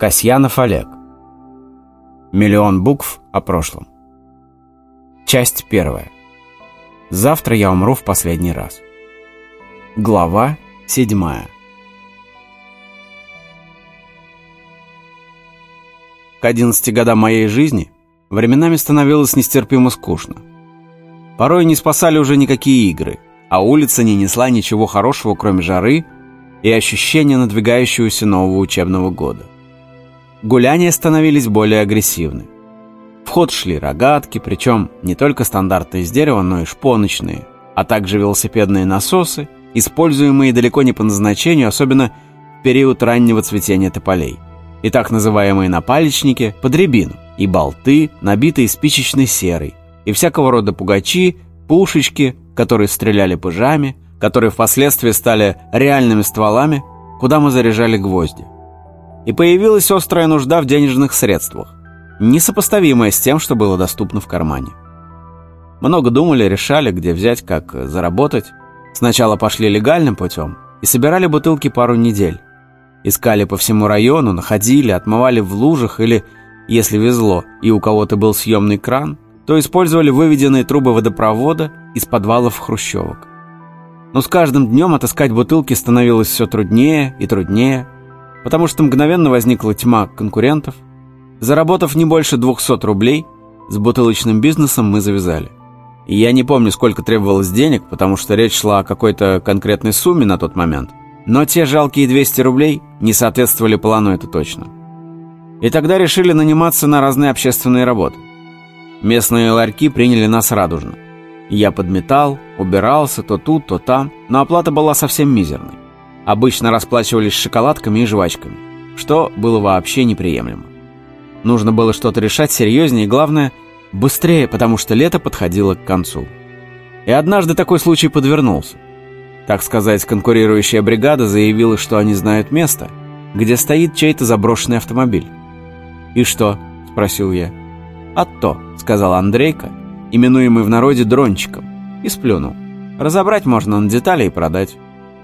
Касьянов Олег. Миллион букв о прошлом. Часть первая. Завтра я умру в последний раз. Глава седьмая. К 11 годам моей жизни временами становилось нестерпимо скучно. Порой не спасали уже никакие игры, а улица не несла ничего хорошего, кроме жары и ощущения надвигающегося нового учебного года. Гуляния становились более агрессивны. В ход шли рогатки, причем не только стандартные из дерева, но и шпоночные, а также велосипедные насосы, используемые далеко не по назначению, особенно в период раннего цветения тополей. И так называемые напалечники под рябину, и болты, набитые спичечной серой, и всякого рода пугачи, пушечки, которые стреляли пыжами, которые впоследствии стали реальными стволами, куда мы заряжали гвозди и появилась острая нужда в денежных средствах, несопоставимая с тем, что было доступно в кармане. Много думали, решали, где взять, как заработать. Сначала пошли легальным путем и собирали бутылки пару недель. Искали по всему району, находили, отмывали в лужах или, если везло, и у кого-то был съемный кран, то использовали выведенные трубы водопровода из подвалов хрущевок. Но с каждым днем отыскать бутылки становилось все труднее и труднее – потому что мгновенно возникла тьма конкурентов. Заработав не больше 200 рублей, с бутылочным бизнесом мы завязали. Я не помню, сколько требовалось денег, потому что речь шла о какой-то конкретной сумме на тот момент. Но те жалкие 200 рублей не соответствовали плану, это точно. И тогда решили наниматься на разные общественные работы. Местные ларьки приняли нас радужно. Я подметал, убирался то тут, то там, но оплата была совсем мизерной. Обычно расплачивались шоколадками и жвачками, что было вообще неприемлемо. Нужно было что-то решать серьезнее и, главное, быстрее, потому что лето подходило к концу. И однажды такой случай подвернулся. Так сказать, конкурирующая бригада заявила, что они знают место, где стоит чей-то заброшенный автомобиль. «И что?» – спросил я. «А то», – сказал Андрейка, именуемый в народе дрончиком, и сплюнул. «Разобрать можно на детали и продать».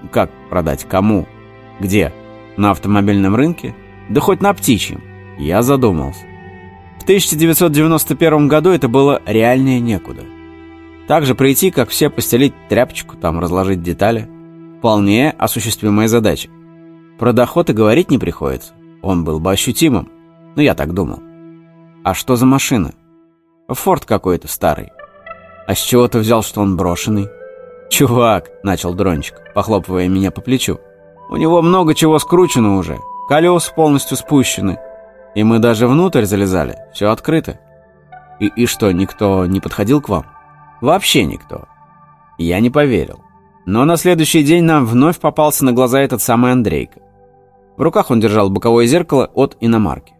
Как продать? Кому? Где? На автомобильном рынке? Да хоть на птичьем. Я задумался. В 1991 году это было реальнее некуда. Также прийти, как все, постелить тряпочку, там разложить детали. Вполне осуществимая задача. Про доход и говорить не приходится. Он был бы ощутимым. Ну, я так думал. А что за машина? Форд какой-то старый. А с чего ты взял, что он брошенный? «Чувак», — начал Дрончик, похлопывая меня по плечу, «у него много чего скручено уже, колеса полностью спущены, и мы даже внутрь залезали, все открыто». И, «И что, никто не подходил к вам?» «Вообще никто». Я не поверил. Но на следующий день нам вновь попался на глаза этот самый Андрейка. В руках он держал боковое зеркало от иномарки.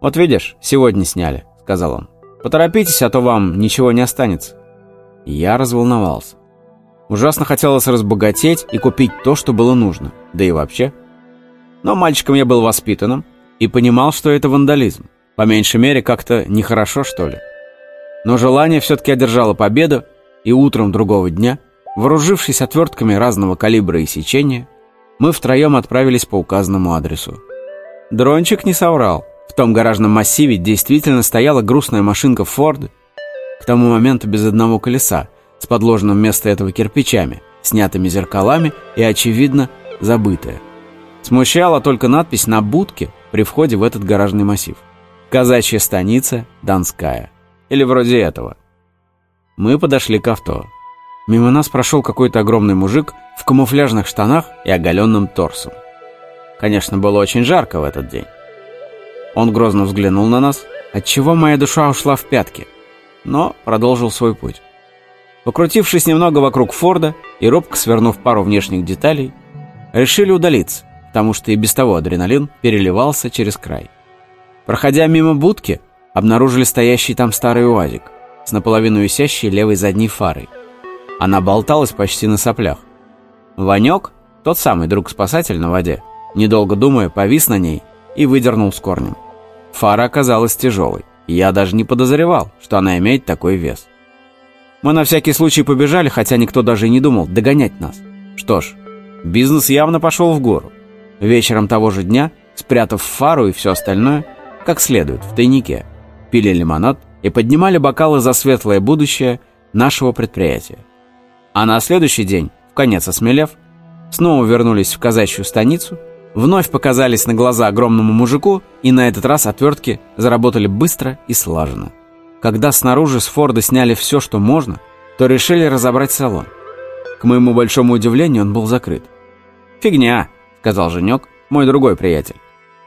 «Вот видишь, сегодня сняли», — сказал он. «Поторопитесь, а то вам ничего не останется». Я разволновался. Ужасно хотелось разбогатеть и купить то, что было нужно. Да и вообще. Но мальчиком я был воспитанным и понимал, что это вандализм. По меньшей мере, как-то нехорошо, что ли. Но желание все-таки одержало победу, и утром другого дня, вооружившись отвертками разного калибра и сечения, мы втроем отправились по указанному адресу. Дрончик не соврал. В том гаражном массиве действительно стояла грустная машинка Ford, к тому моменту без одного колеса, с подложенным вместо этого кирпичами, снятыми зеркалами и, очевидно, забытая. Смущала только надпись на будке при входе в этот гаражный массив. «Казачья станица Донская». Или вроде этого. Мы подошли к авто. Мимо нас прошел какой-то огромный мужик в камуфляжных штанах и оголенным торсом. Конечно, было очень жарко в этот день. Он грозно взглянул на нас, отчего моя душа ушла в пятки, но продолжил свой путь. Покрутившись немного вокруг Форда и робко свернув пару внешних деталей, решили удалиться, потому что и без того адреналин переливался через край. Проходя мимо будки, обнаружили стоящий там старый УАЗик с наполовину висящей левой задней фарой. Она болталась почти на соплях. Ванек, тот самый друг-спасатель на воде, недолго думая, повис на ней и выдернул с корнем. Фара оказалась тяжелой, и я даже не подозревал, что она имеет такой вес. Мы на всякий случай побежали, хотя никто даже и не думал догонять нас. Что ж, бизнес явно пошел в гору. Вечером того же дня спрятав фару и все остальное, как следует, в тайнике, пили лимонад и поднимали бокалы за светлое будущее нашего предприятия. А на следующий день, в конец осмелев, снова вернулись в казачью станицу, вновь показались на глаза огромному мужику, и на этот раз отвертки заработали быстро и слаженно. Когда снаружи с Форда сняли все, что можно, то решили разобрать салон. К моему большому удивлению, он был закрыт. «Фигня», — сказал Женек, мой другой приятель,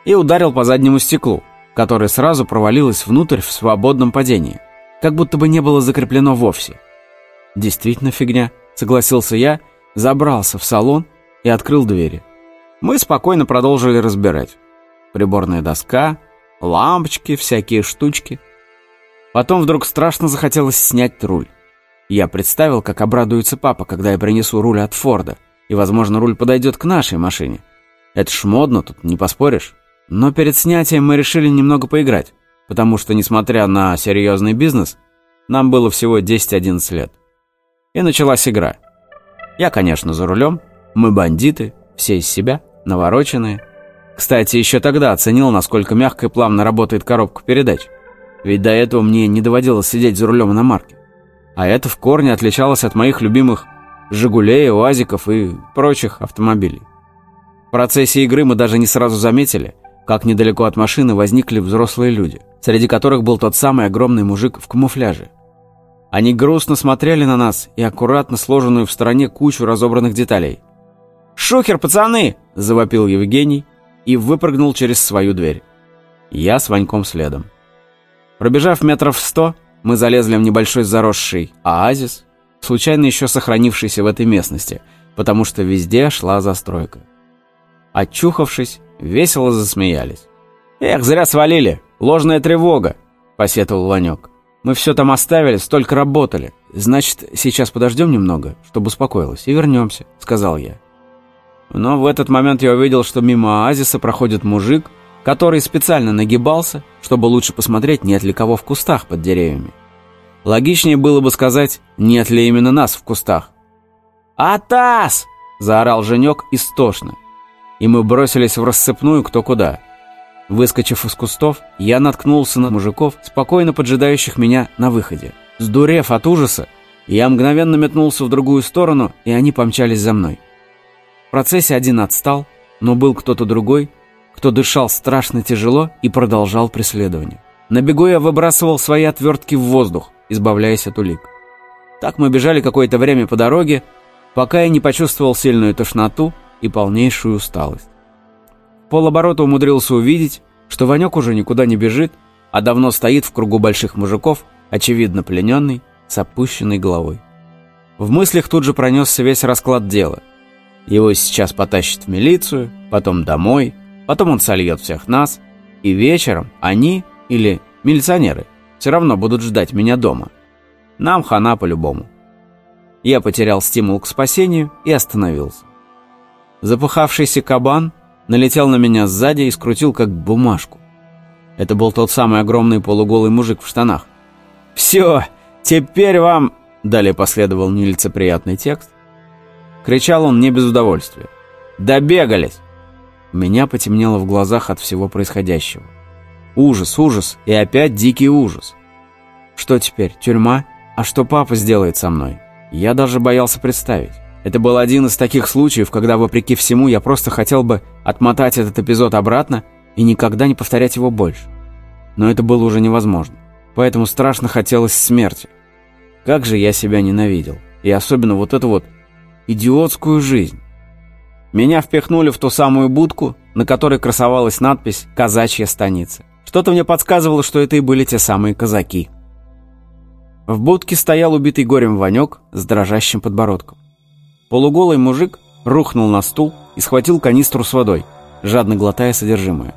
и ударил по заднему стеклу, которое сразу провалилось внутрь в свободном падении, как будто бы не было закреплено вовсе. «Действительно фигня», — согласился я, забрался в салон и открыл двери. Мы спокойно продолжили разбирать. Приборная доска, лампочки, всякие штучки. Потом вдруг страшно захотелось снять руль. Я представил, как обрадуется папа, когда я принесу руль от Форда, и, возможно, руль подойдет к нашей машине. Это ж модно тут, не поспоришь. Но перед снятием мы решили немного поиграть, потому что, несмотря на серьезный бизнес, нам было всего 10-11 лет. И началась игра. Я, конечно, за рулем, мы бандиты, все из себя, навороченные. Кстати, еще тогда оценил, насколько мягко и плавно работает коробка передач. Ведь до этого мне не доводилось сидеть за рулем на марке. А это в корне отличалось от моих любимых «Жигулей», «Уазиков» и прочих автомобилей. В процессе игры мы даже не сразу заметили, как недалеко от машины возникли взрослые люди, среди которых был тот самый огромный мужик в камуфляже. Они грустно смотрели на нас и аккуратно сложенную в стороне кучу разобранных деталей. «Шухер, пацаны!» – завопил Евгений и выпрыгнул через свою дверь. Я с Ваньком следом. Пробежав метров сто, мы залезли в небольшой заросший оазис, случайно еще сохранившийся в этой местности, потому что везде шла застройка. Очухавшись, весело засмеялись. «Эх, зря свалили! Ложная тревога!» – посетовал Ванек. «Мы все там оставили, столько работали. Значит, сейчас подождем немного, чтобы успокоилась, и вернемся», – сказал я. Но в этот момент я увидел, что мимо оазиса проходит мужик который специально нагибался, чтобы лучше посмотреть, нет ли кого в кустах под деревьями. Логичнее было бы сказать, нет ли именно нас в кустах. «Атас!» – заорал Женек истошно. И мы бросились в рассыпную кто куда. Выскочив из кустов, я наткнулся на мужиков, спокойно поджидающих меня на выходе. Сдурев от ужаса, я мгновенно метнулся в другую сторону, и они помчались за мной. В процессе один отстал, но был кто-то другой, кто дышал страшно тяжело и продолжал преследование. На бегу я выбрасывал свои отвертки в воздух, избавляясь от улик. Так мы бежали какое-то время по дороге, пока я не почувствовал сильную тошноту и полнейшую усталость. Полоборота умудрился увидеть, что Ванек уже никуда не бежит, а давно стоит в кругу больших мужиков, очевидно плененный, с опущенной головой. В мыслях тут же пронесся весь расклад дела. Его сейчас потащат в милицию, потом домой – Потом он сольет всех нас, и вечером они или милиционеры все равно будут ждать меня дома. Нам хана по-любому. Я потерял стимул к спасению и остановился. Запыхавшийся кабан налетел на меня сзади и скрутил как бумажку. Это был тот самый огромный полуголый мужик в штанах. «Все, теперь вам...» Далее последовал нелицеприятный текст. Кричал он не без удовольствия. «Добегались! Меня потемнело в глазах от всего происходящего. Ужас, ужас и опять дикий ужас. Что теперь, тюрьма? А что папа сделает со мной? Я даже боялся представить. Это был один из таких случаев, когда, вопреки всему, я просто хотел бы отмотать этот эпизод обратно и никогда не повторять его больше. Но это было уже невозможно. Поэтому страшно хотелось смерти. Как же я себя ненавидел. И особенно вот эту вот идиотскую жизнь. Меня впихнули в ту самую будку, на которой красовалась надпись «Казачья станица». Что-то мне подсказывало, что это и были те самые казаки. В будке стоял убитый горем Ванек с дрожащим подбородком. Полуголый мужик рухнул на стул и схватил канистру с водой, жадно глотая содержимое.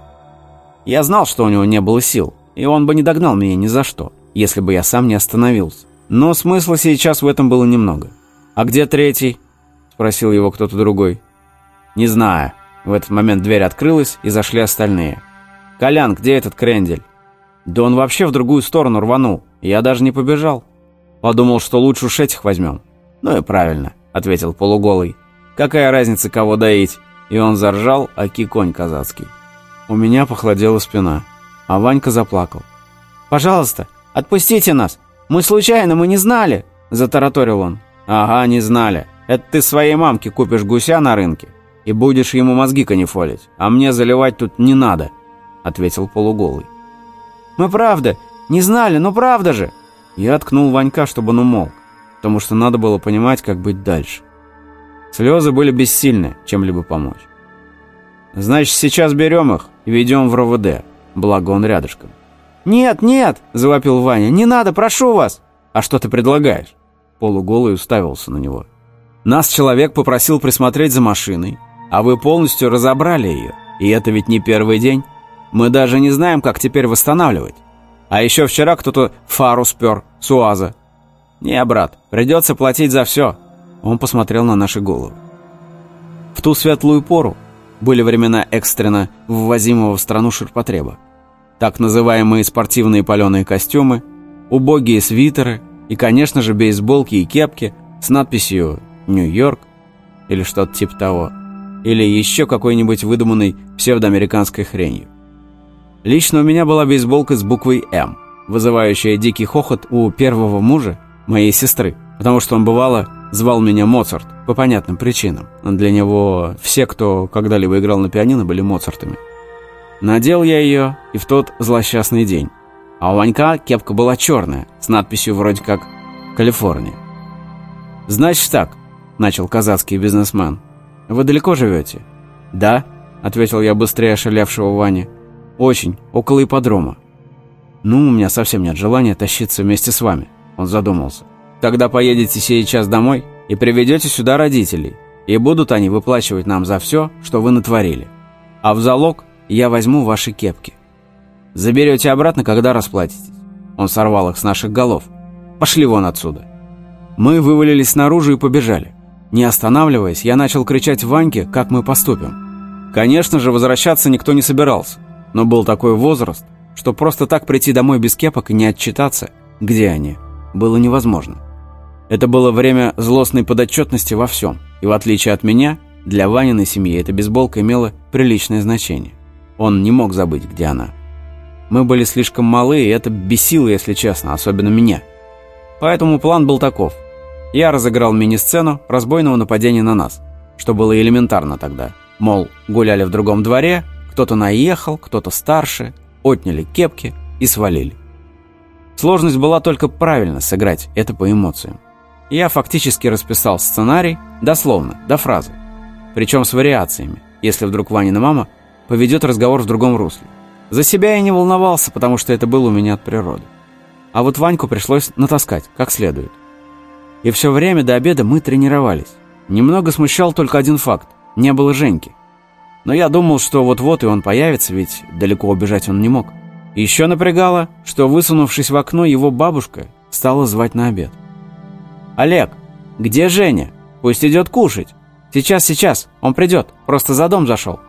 Я знал, что у него не было сил, и он бы не догнал меня ни за что, если бы я сам не остановился. Но смысла сейчас в этом было немного. «А где третий?» – спросил его кто-то другой. «Не знаю». В этот момент дверь открылась, и зашли остальные. «Колян, где этот крендель?» «Да он вообще в другую сторону рванул. Я даже не побежал. Подумал, что лучше уж этих возьмем». «Ну и правильно», — ответил полуголый. «Какая разница, кого доить?» И он заржал, аки конь казацкий. У меня похолодела спина, а Ванька заплакал. «Пожалуйста, отпустите нас! Мы случайно, мы не знали!» – затараторил он. «Ага, не знали. Это ты своей мамке купишь гуся на рынке и будешь ему мозги канифолить, а мне заливать тут не надо», – ответил полуголый. «Мы правда, не знали, но правда же!» Я ткнул Ванька, чтобы он умолк, потому что надо было понимать, как быть дальше. Слезы были бессильны чем-либо помочь. «Значит, сейчас берем их и ведем в РОВД, благо он рядышком». «Нет, нет!» – завопил Ваня. «Не надо, прошу вас!» «А что ты предлагаешь?» Полуголый уставился на него. «Нас человек попросил присмотреть за машиной, а вы полностью разобрали ее. И это ведь не первый день. Мы даже не знаем, как теперь восстанавливать. А еще вчера кто-то фару спер с УАЗа. Не, брат, придется платить за все». Он посмотрел на наши головы. В ту светлую пору были времена экстренно ввозимого в страну ширпотреба. Так называемые спортивные паленые костюмы, убогие свитеры и, конечно же, бейсболки и кепки с надписью «Нью-Йорк» или что-то типа того, или еще какой-нибудь выдуманной псевдоамериканской хренью. Лично у меня была бейсболка с буквой «М», вызывающая дикий хохот у первого мужа, моей сестры, потому что он бывало звал меня Моцарт по понятным причинам. Для него все, кто когда-либо играл на пианино, были Моцартами. Надел я ее и в тот злосчастный день. А у Ванька кепка была черная, с надписью вроде как «Калифорния». «Значит так», — начал казацкий бизнесмен, — «вы далеко живете?» «Да», — ответил я быстрее ошалевшего Вани. «Очень, около ипподрома». «Ну, у меня совсем нет желания тащиться вместе с вами», — он задумался. «Тогда поедете сейчас домой и приведете сюда родителей, и будут они выплачивать нам за все, что вы натворили. А в залог я возьму ваши кепки. Заберете обратно, когда расплатитесь». Он сорвал их с наших голов. «Пошли вон отсюда». Мы вывалились снаружи и побежали. Не останавливаясь, я начал кричать Ваньке, как мы поступим. Конечно же, возвращаться никто не собирался, но был такой возраст, что просто так прийти домой без кепок и не отчитаться, где они, было невозможно. Это было время злостной подотчетности во всем, и в отличие от меня, для Ваниной семьи эта бейсболка имела приличное значение. Он не мог забыть, где она. Мы были слишком малы, и это бесило, если честно, особенно меня. Поэтому план был таков. Я разыграл мини-сцену разбойного нападения на нас, что было элементарно тогда. Мол, гуляли в другом дворе, кто-то наехал, кто-то старше, отняли кепки и свалили. Сложность была только правильно сыграть это по эмоциям. Я фактически расписал сценарий дословно, до фразы. Причем с вариациями, если вдруг Ванина мама поведет разговор в другом русле. За себя я не волновался, потому что это было у меня от природы. А вот Ваньку пришлось натаскать, как следует. И все время до обеда мы тренировались. Немного смущал только один факт. Не было Женьки. Но я думал, что вот-вот и он появится, ведь далеко убежать он не мог. Еще напрягало, что, высунувшись в окно, его бабушка стала звать на обед. «Олег, где Женя? Пусть идет кушать. Сейчас, сейчас, он придет, просто за дом зашел»,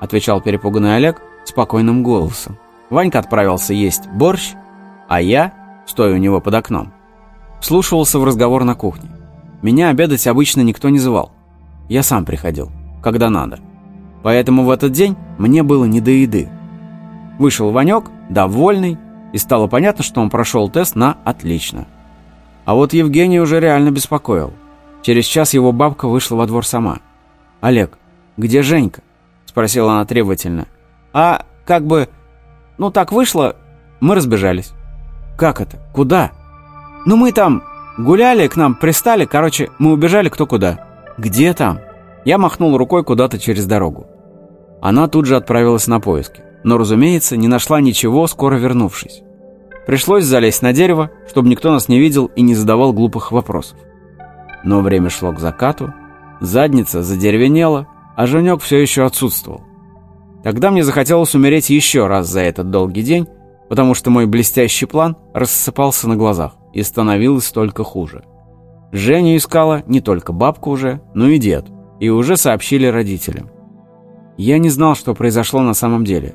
отвечал перепуганный Олег спокойным голосом. Ванька отправился есть борщ, а я, стоя у него под окном, вслушивался в разговор на кухне. Меня обедать обычно никто не звал. Я сам приходил, когда надо. Поэтому в этот день мне было не до еды. Вышел Ванек, довольный, и стало понятно, что он прошел тест на «отлично». А вот Евгений уже реально беспокоил. Через час его бабка вышла во двор сама. «Олег, где Женька?» – спросила она требовательно. «А как бы... Ну так вышло, мы разбежались». «Как это? Куда?» «Ну мы там гуляли, к нам пристали, короче, мы убежали кто куда». «Где там?» Я махнул рукой куда-то через дорогу. Она тут же отправилась на поиски, но, разумеется, не нашла ничего, скоро вернувшись. Пришлось залезть на дерево, чтобы никто нас не видел и не задавал глупых вопросов. Но время шло к закату, задница задеревенела, а Женек все еще отсутствовал. Тогда мне захотелось умереть еще раз за этот долгий день, потому что мой блестящий план рассыпался на глазах и становилось только хуже. Женю искала не только бабка уже, но и дед, и уже сообщили родителям. Я не знал, что произошло на самом деле.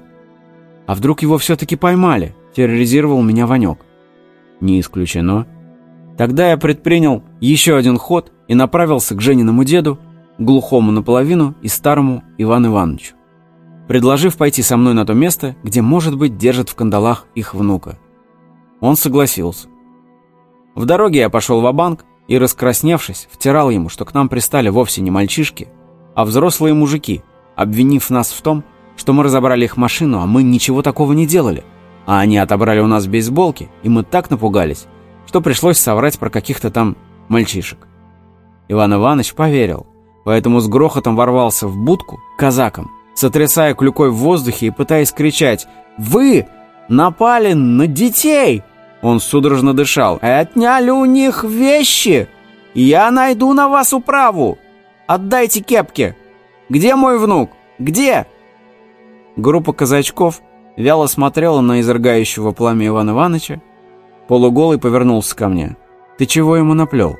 А вдруг его все-таки поймали, терроризировал меня Ванек? Не исключено. Тогда я предпринял еще один ход и направился к Жениному деду, глухому наполовину и старому Ивану Ивановичу. предложив пойти со мной на то место, где, может быть, держит в кандалах их внука. Он согласился. В дороге я пошел в банк и, раскрасневшись, втирал ему, что к нам пристали вовсе не мальчишки, а взрослые мужики, обвинив нас в том, что мы разобрали их машину, а мы ничего такого не делали. А они отобрали у нас бейсболки, и мы так напугались, что пришлось соврать про каких-то там мальчишек. Иван Иванович поверил, поэтому с грохотом ворвался в будку казакам, сотрясая клюкой в воздухе и пытаясь кричать «Вы напали на детей!» Он судорожно дышал. «Отняли у них вещи! Я найду на вас управу! Отдайте кепки! Где мой внук? Где?» Группа казачков вяло смотрела на изрыгающего пламя Ивана Ивановича. Полуголый повернулся ко мне. «Ты чего ему наплел?»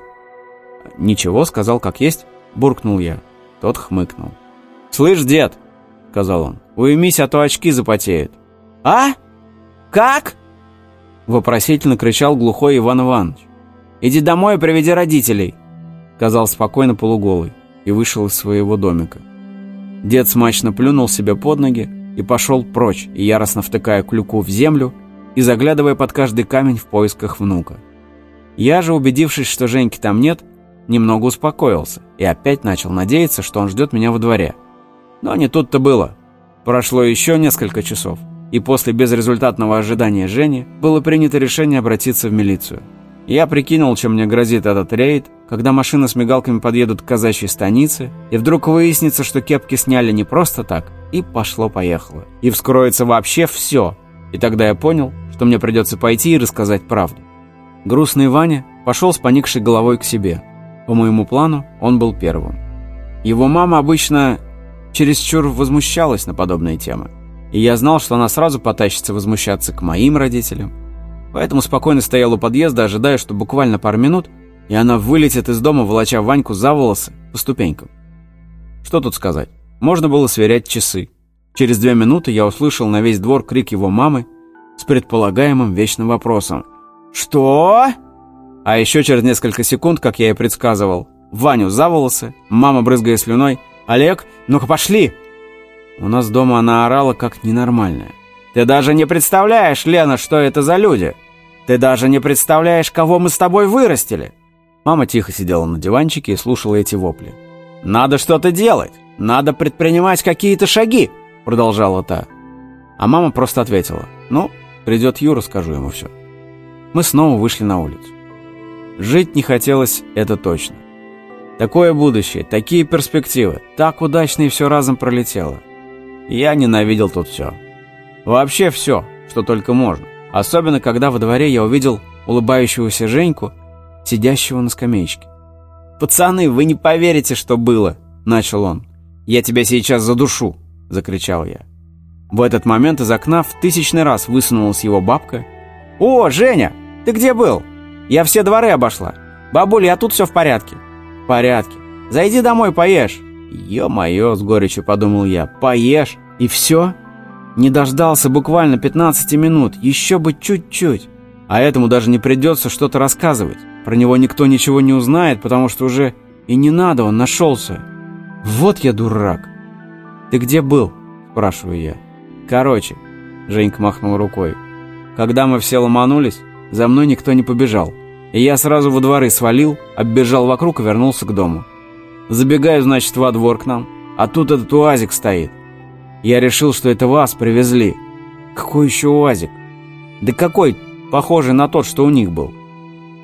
«Ничего, сказал как есть», — буркнул я. Тот хмыкнул. «Слышь, дед», — сказал он, — «уймись, а то очки запотеют». «А? Как?» — вопросительно кричал глухой Иван Иванович. «Иди домой и приведи родителей», — сказал спокойно полуголый и вышел из своего домика. Дед смачно плюнул себе под ноги и пошел прочь, яростно втыкая клюку в землю и заглядывая под каждый камень в поисках внука. Я же, убедившись, что Женьки там нет, немного успокоился и опять начал надеяться, что он ждет меня во дворе. Но не тут-то было. Прошло еще несколько часов, и после безрезультатного ожидания Жени было принято решение обратиться в милицию. Я прикинул, чем мне грозит этот рейд, когда машины с мигалками подъедут к казачьей станице, и вдруг выяснится, что кепки сняли не просто так, и пошло-поехало. И вскроется вообще все. И тогда я понял, что мне придется пойти и рассказать правду. Грустный Ваня пошел с поникшей головой к себе. По моему плану он был первым. Его мама обычно чересчур возмущалась на подобные темы. И я знал, что она сразу потащится возмущаться к моим родителям. Поэтому спокойно стоял у подъезда, ожидая, что буквально пару минут, и она вылетит из дома, волоча Ваньку за волосы по ступенькам. Что тут сказать? Можно было сверять часы. Через две минуты я услышал на весь двор крик его мамы с предполагаемым вечным вопросом. «Что?» А еще через несколько секунд, как я и предсказывал, Ваню за волосы, мама брызгая слюной. «Олег, ну-ка пошли!» У нас дома она орала как ненормальная. «Ты даже не представляешь, Лена, что это за люди! Ты даже не представляешь, кого мы с тобой вырастили!» Мама тихо сидела на диванчике и слушала эти вопли. «Надо что-то делать! Надо предпринимать какие-то шаги!» Продолжала та. А мама просто ответила. «Ну, придет Юра, скажу ему все». Мы снова вышли на улицу. Жить не хотелось, это точно. Такое будущее, такие перспективы, так удачно и все разом пролетело. Я ненавидел тут все. Вообще все, что только можно. Особенно, когда во дворе я увидел улыбающегося Женьку, сидящего на скамеечке. «Пацаны, вы не поверите, что было!» – начал он. «Я тебя сейчас задушу!» – закричал я. В этот момент из окна в тысячный раз высунулась его бабка. «О, Женя, ты где был?» Я все дворы обошла. Бабуль, я тут все в порядке. В порядке. Зайди домой, поешь. Ё-моё, с горечью подумал я. Поешь? И все? Не дождался буквально 15 минут. Еще бы чуть-чуть. А этому даже не придется что-то рассказывать. Про него никто ничего не узнает, потому что уже и не надо, он нашелся. Вот я дурак. Ты где был? Спрашиваю я. Короче, Женька махнул рукой. Когда мы все ломанулись, за мной никто не побежал. И я сразу во дворы свалил, оббежал вокруг и вернулся к дому. Забегаю, значит, во двор к нам, а тут этот УАЗик стоит. Я решил, что это вас привезли. Какой еще УАЗик? Да какой, похожий на тот, что у них был.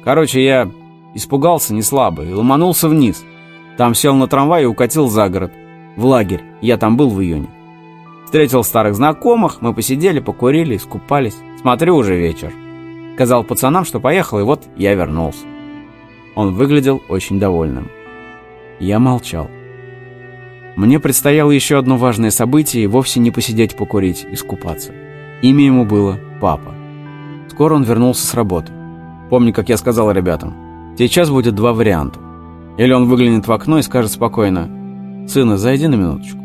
Короче, я испугался не слабо и ломанулся вниз. Там сел на трамвай и укатил за город. В лагерь. Я там был в июне. Встретил старых знакомых, мы посидели, покурили, искупались. Смотрю, уже вечер. Сказал пацанам, что поехал, и вот я вернулся. Он выглядел очень довольным. Я молчал. Мне предстояло еще одно важное событие и вовсе не посидеть покурить, искупаться. Имя ему было Папа. Скоро он вернулся с работы. Помню, как я сказал ребятам, сейчас будет два варианта. Или он выглянет в окно и скажет спокойно, «Сына, зайди на минуточку».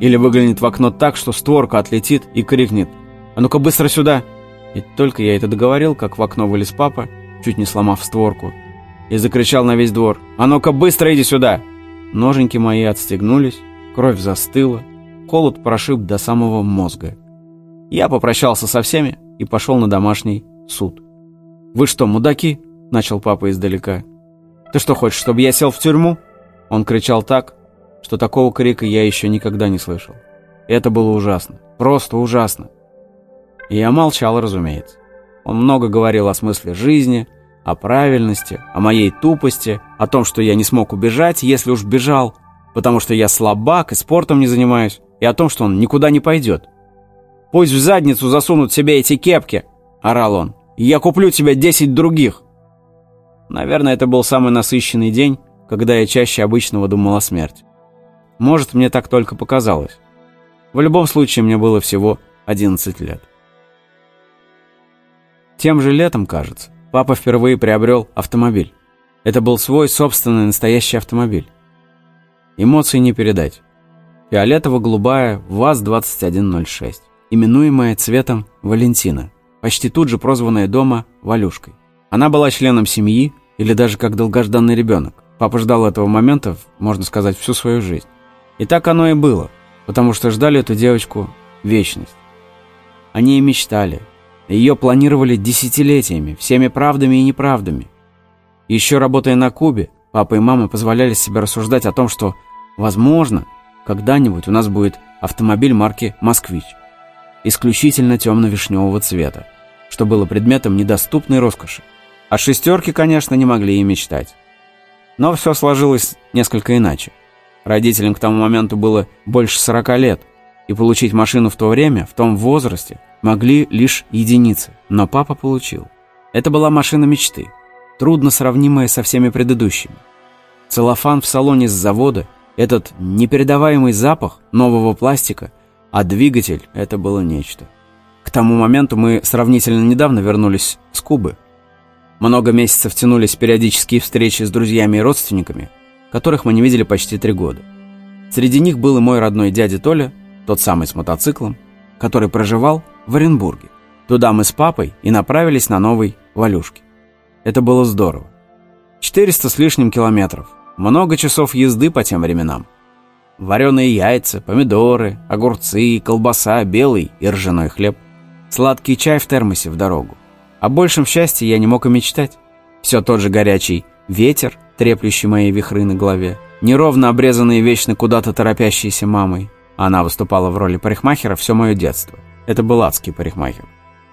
Или выглянет в окно так, что створка отлетит и крикнет, «А ну-ка быстро сюда!» И только я это договорил, как в окно вылез папа, чуть не сломав створку, и закричал на весь двор «А ну-ка быстро иди сюда!» Ноженьки мои отстегнулись, кровь застыла, холод прошиб до самого мозга. Я попрощался со всеми и пошел на домашний суд. «Вы что, мудаки?» — начал папа издалека. «Ты что, хочешь, чтобы я сел в тюрьму?» Он кричал так, что такого крика я еще никогда не слышал. Это было ужасно. Просто ужасно. И я молчал, разумеется. Он много говорил о смысле жизни, о правильности, о моей тупости, о том, что я не смог убежать, если уж бежал, потому что я слабак и спортом не занимаюсь, и о том, что он никуда не пойдет. «Пусть в задницу засунут себе эти кепки!» – орал он. «И я куплю тебе десять других!» Наверное, это был самый насыщенный день, когда я чаще обычного думал о смерти. Может, мне так только показалось. В любом случае, мне было всего 11 лет. Тем же летом, кажется, папа впервые приобрел автомобиль. Это был свой собственный настоящий автомобиль. Эмоций не передать. Фиолетово-голубая ВАЗ-2106, именуемая цветом Валентина, почти тут же прозванная дома Валюшкой. Она была членом семьи или даже как долгожданный ребенок. Папа ждал этого момента, можно сказать, всю свою жизнь. И так оно и было, потому что ждали эту девочку вечность. Они и мечтали, ее планировали десятилетиями, всеми правдами и неправдами. Еще работая на Кубе, папа и мама позволяли себе рассуждать о том, что, возможно, когда-нибудь у нас будет автомобиль марки «Москвич», исключительно темно-вишневого цвета, что было предметом недоступной роскоши. А шестерки, конечно, не могли и мечтать. Но все сложилось несколько иначе. Родителям к тому моменту было больше 40 лет, и получить машину в то время, в том возрасте, могли лишь единицы, но папа получил. Это была машина мечты, трудно сравнимая со всеми предыдущими. Целлофан в салоне с завода, этот непередаваемый запах нового пластика, а двигатель — это было нечто. К тому моменту мы сравнительно недавно вернулись с Кубы. Много месяцев тянулись периодические встречи с друзьями и родственниками, которых мы не видели почти три года. Среди них был и мой родной дядя Толя, тот самый с мотоциклом, который проживал в Оренбурге. Туда мы с папой и направились на новой Валюшке. Это было здорово. 400 с лишним километров. Много часов езды по тем временам. Вареные яйца, помидоры, огурцы, колбаса, белый и ржаной хлеб. Сладкий чай в термосе в дорогу. О большем счастье я не мог и мечтать. Все тот же горячий ветер, треплющий мои вихры на голове. Неровно обрезанные вечно куда-то торопящиеся мамой. Она выступала в роли парикмахера все мое детство. Это был адский парикмахер.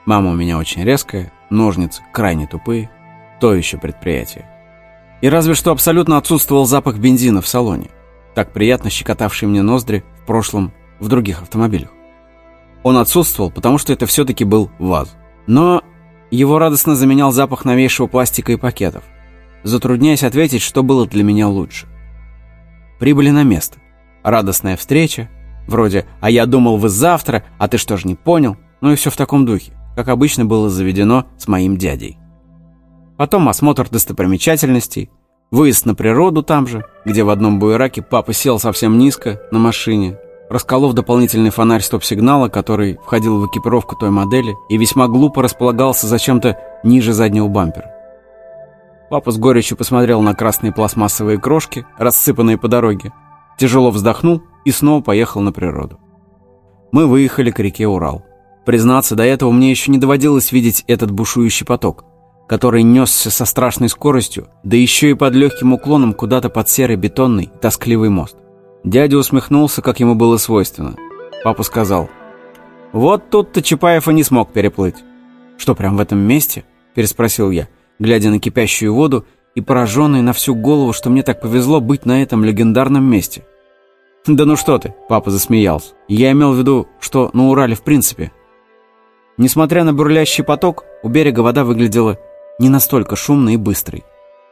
Мама у меня очень резкая, ножницы крайне тупые. То еще предприятие. И разве что абсолютно отсутствовал запах бензина в салоне, так приятно щекотавший мне ноздри в прошлом в других автомобилях. Он отсутствовал, потому что это все-таки был ВАЗ. Но его радостно заменял запах новейшего пластика и пакетов, затрудняясь ответить, что было для меня лучше. Прибыли на место. Радостная встреча, Вроде «А я думал, вы завтра, а ты что ж не понял?» Ну и все в таком духе, как обычно было заведено с моим дядей. Потом осмотр достопримечательностей, выезд на природу там же, где в одном буераке папа сел совсем низко на машине, расколов дополнительный фонарь стоп-сигнала, который входил в экипировку той модели и весьма глупо располагался зачем-то ниже заднего бампера. Папа с горечью посмотрел на красные пластмассовые крошки, рассыпанные по дороге, тяжело вздохнул и снова поехал на природу. Мы выехали к реке Урал. Признаться, до этого мне еще не доводилось видеть этот бушующий поток, который несся со страшной скоростью, да еще и под легким уклоном куда-то под серый бетонный тоскливый мост. Дядя усмехнулся, как ему было свойственно. Папа сказал, «Вот тут-то Чапаев и не смог переплыть». «Что, прям в этом месте?» – переспросил я, глядя на кипящую воду и пораженный на всю голову, что мне так повезло быть на этом легендарном месте – «Да ну что ты!» – папа засмеялся. «Я имел в виду, что на Урале в принципе». Несмотря на бурлящий поток, у берега вода выглядела не настолько шумной и быстрой.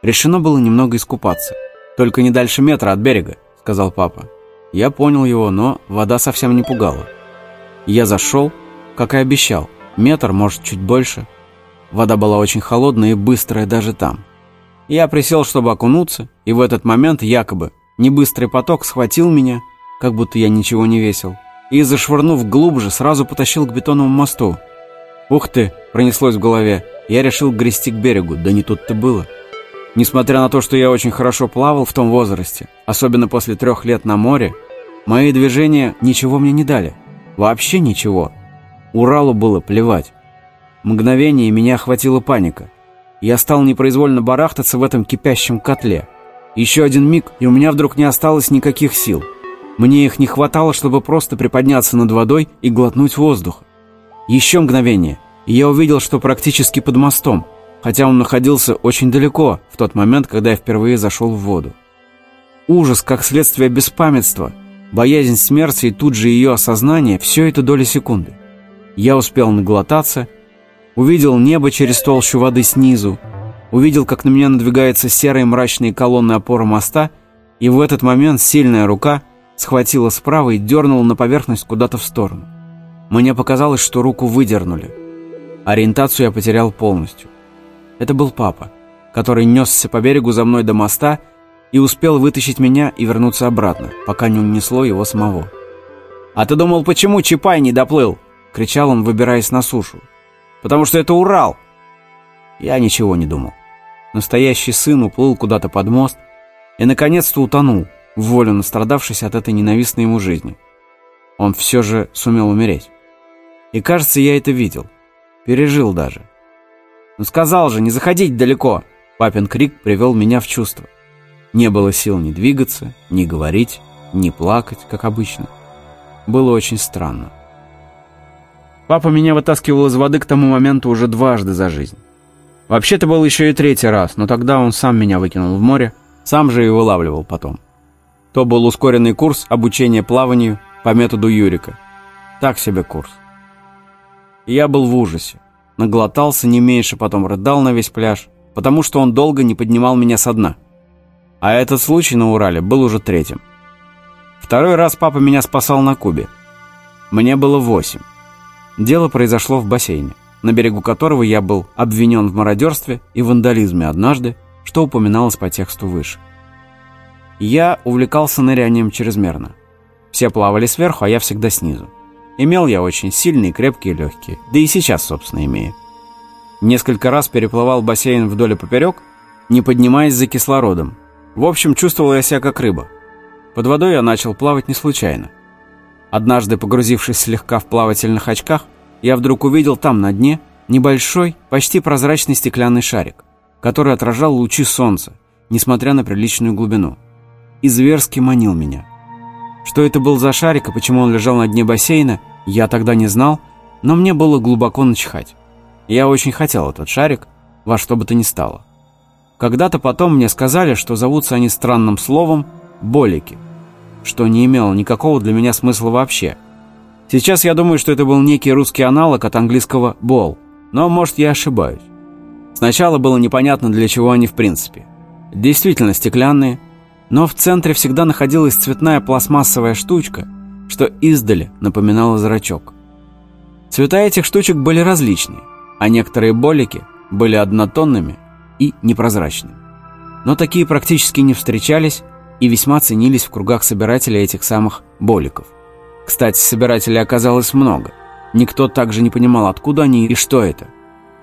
Решено было немного искупаться. «Только не дальше метра от берега», – сказал папа. Я понял его, но вода совсем не пугала. Я зашел, как и обещал. Метр, может, чуть больше. Вода была очень холодная и быстрая даже там. Я присел, чтобы окунуться, и в этот момент якобы Небыстрый поток схватил меня, как будто я ничего не весил, и, зашвырнув глубже, сразу потащил к бетонному мосту. «Ух ты!» — пронеслось в голове. Я решил грести к берегу, да не тут-то было. Несмотря на то, что я очень хорошо плавал в том возрасте, особенно после трех лет на море, Мои движения ничего мне не дали. Вообще ничего. Уралу было плевать. Мгновение меня охватила паника. Я стал непроизвольно барахтаться в этом кипящем котле. Еще один миг, и у меня вдруг не осталось никаких сил. Мне их не хватало, чтобы просто приподняться над водой и глотнуть воздух. Еще мгновение, и я увидел, что практически под мостом, хотя он находился очень далеко в тот момент, когда я впервые зашел в воду. Ужас, как следствие беспамятства, боязнь смерти и тут же ее осознание – все это доли секунды. Я успел наглотаться, увидел небо через толщу воды снизу, увидел, как на меня надвигаются серые мрачные колонны опоры моста, и в этот момент сильная рука схватила справа и дернула на поверхность куда-то в сторону. Мне показалось, что руку выдернули. Ориентацию я потерял полностью. Это был папа, который несся по берегу за мной до моста и успел вытащить меня и вернуться обратно, пока не унесло его самого. «А ты думал, почему Чапай не доплыл?» — кричал он, выбираясь на сушу. «Потому что это Урал!» Я ничего не думал. Настоящий сын уплыл куда-то под мост и, наконец-то, утонул, в волю настрадавшись от этой ненавистной ему жизни. Он все же сумел умереть. И, кажется, я это видел. Пережил даже. «Ну сказал же, не заходить далеко!» Папин крик привел меня в чувство. Не было сил ни двигаться, ни говорить, ни плакать, как обычно. Было очень странно. Папа меня вытаскивал из воды к тому моменту уже дважды за жизнь. Вообще-то был еще и третий раз, но тогда он сам меня выкинул в море, сам же и вылавливал потом. То был ускоренный курс обучения плаванию по методу Юрика. Так себе курс. И я был в ужасе. Наглотался не меньше, потом рыдал на весь пляж, потому что он долго не поднимал меня со дна. А этот случай на Урале был уже третьим. Второй раз папа меня спасал на Кубе. Мне было восемь. Дело произошло в бассейне, на берегу которого я был обвинен в мародерстве и вандализме однажды, что упоминалось по тексту выше. Я увлекался нырянием чрезмерно. Все плавали сверху, а я всегда снизу. Имел я очень сильные, крепкие легкие, да и сейчас, собственно, имею. Несколько раз переплывал бассейн вдоль и поперек, не поднимаясь за кислородом, в общем, чувствовал я себя как рыба. Под водой я начал плавать не случайно. Однажды, погрузившись слегка в плавательных очках, я вдруг увидел там на дне небольшой, почти прозрачный стеклянный шарик, который отражал лучи солнца, несмотря на приличную глубину. И зверски манил меня. Что это был за шарик и почему он лежал на дне бассейна, я тогда не знал, но мне было глубоко начхать. Я очень хотел этот шарик, во что бы то ни стало. Когда-то потом мне сказали, что зовутся они странным словом «болики», что не имело никакого для меня смысла вообще. Сейчас я думаю, что это был некий русский аналог от английского «бол», но, может, я ошибаюсь. Сначала было непонятно, для чего они в принципе. Действительно стеклянные, но в центре всегда находилась цветная пластмассовая штучка, что издали напоминала зрачок. Цвета этих штучек были различные, а некоторые болики были однотонными, и непрозрачным. Но такие практически не встречались и весьма ценились в кругах собирателей этих самых боликов. Кстати, собирателей оказалось много. Никто также не понимал, откуда они и что это.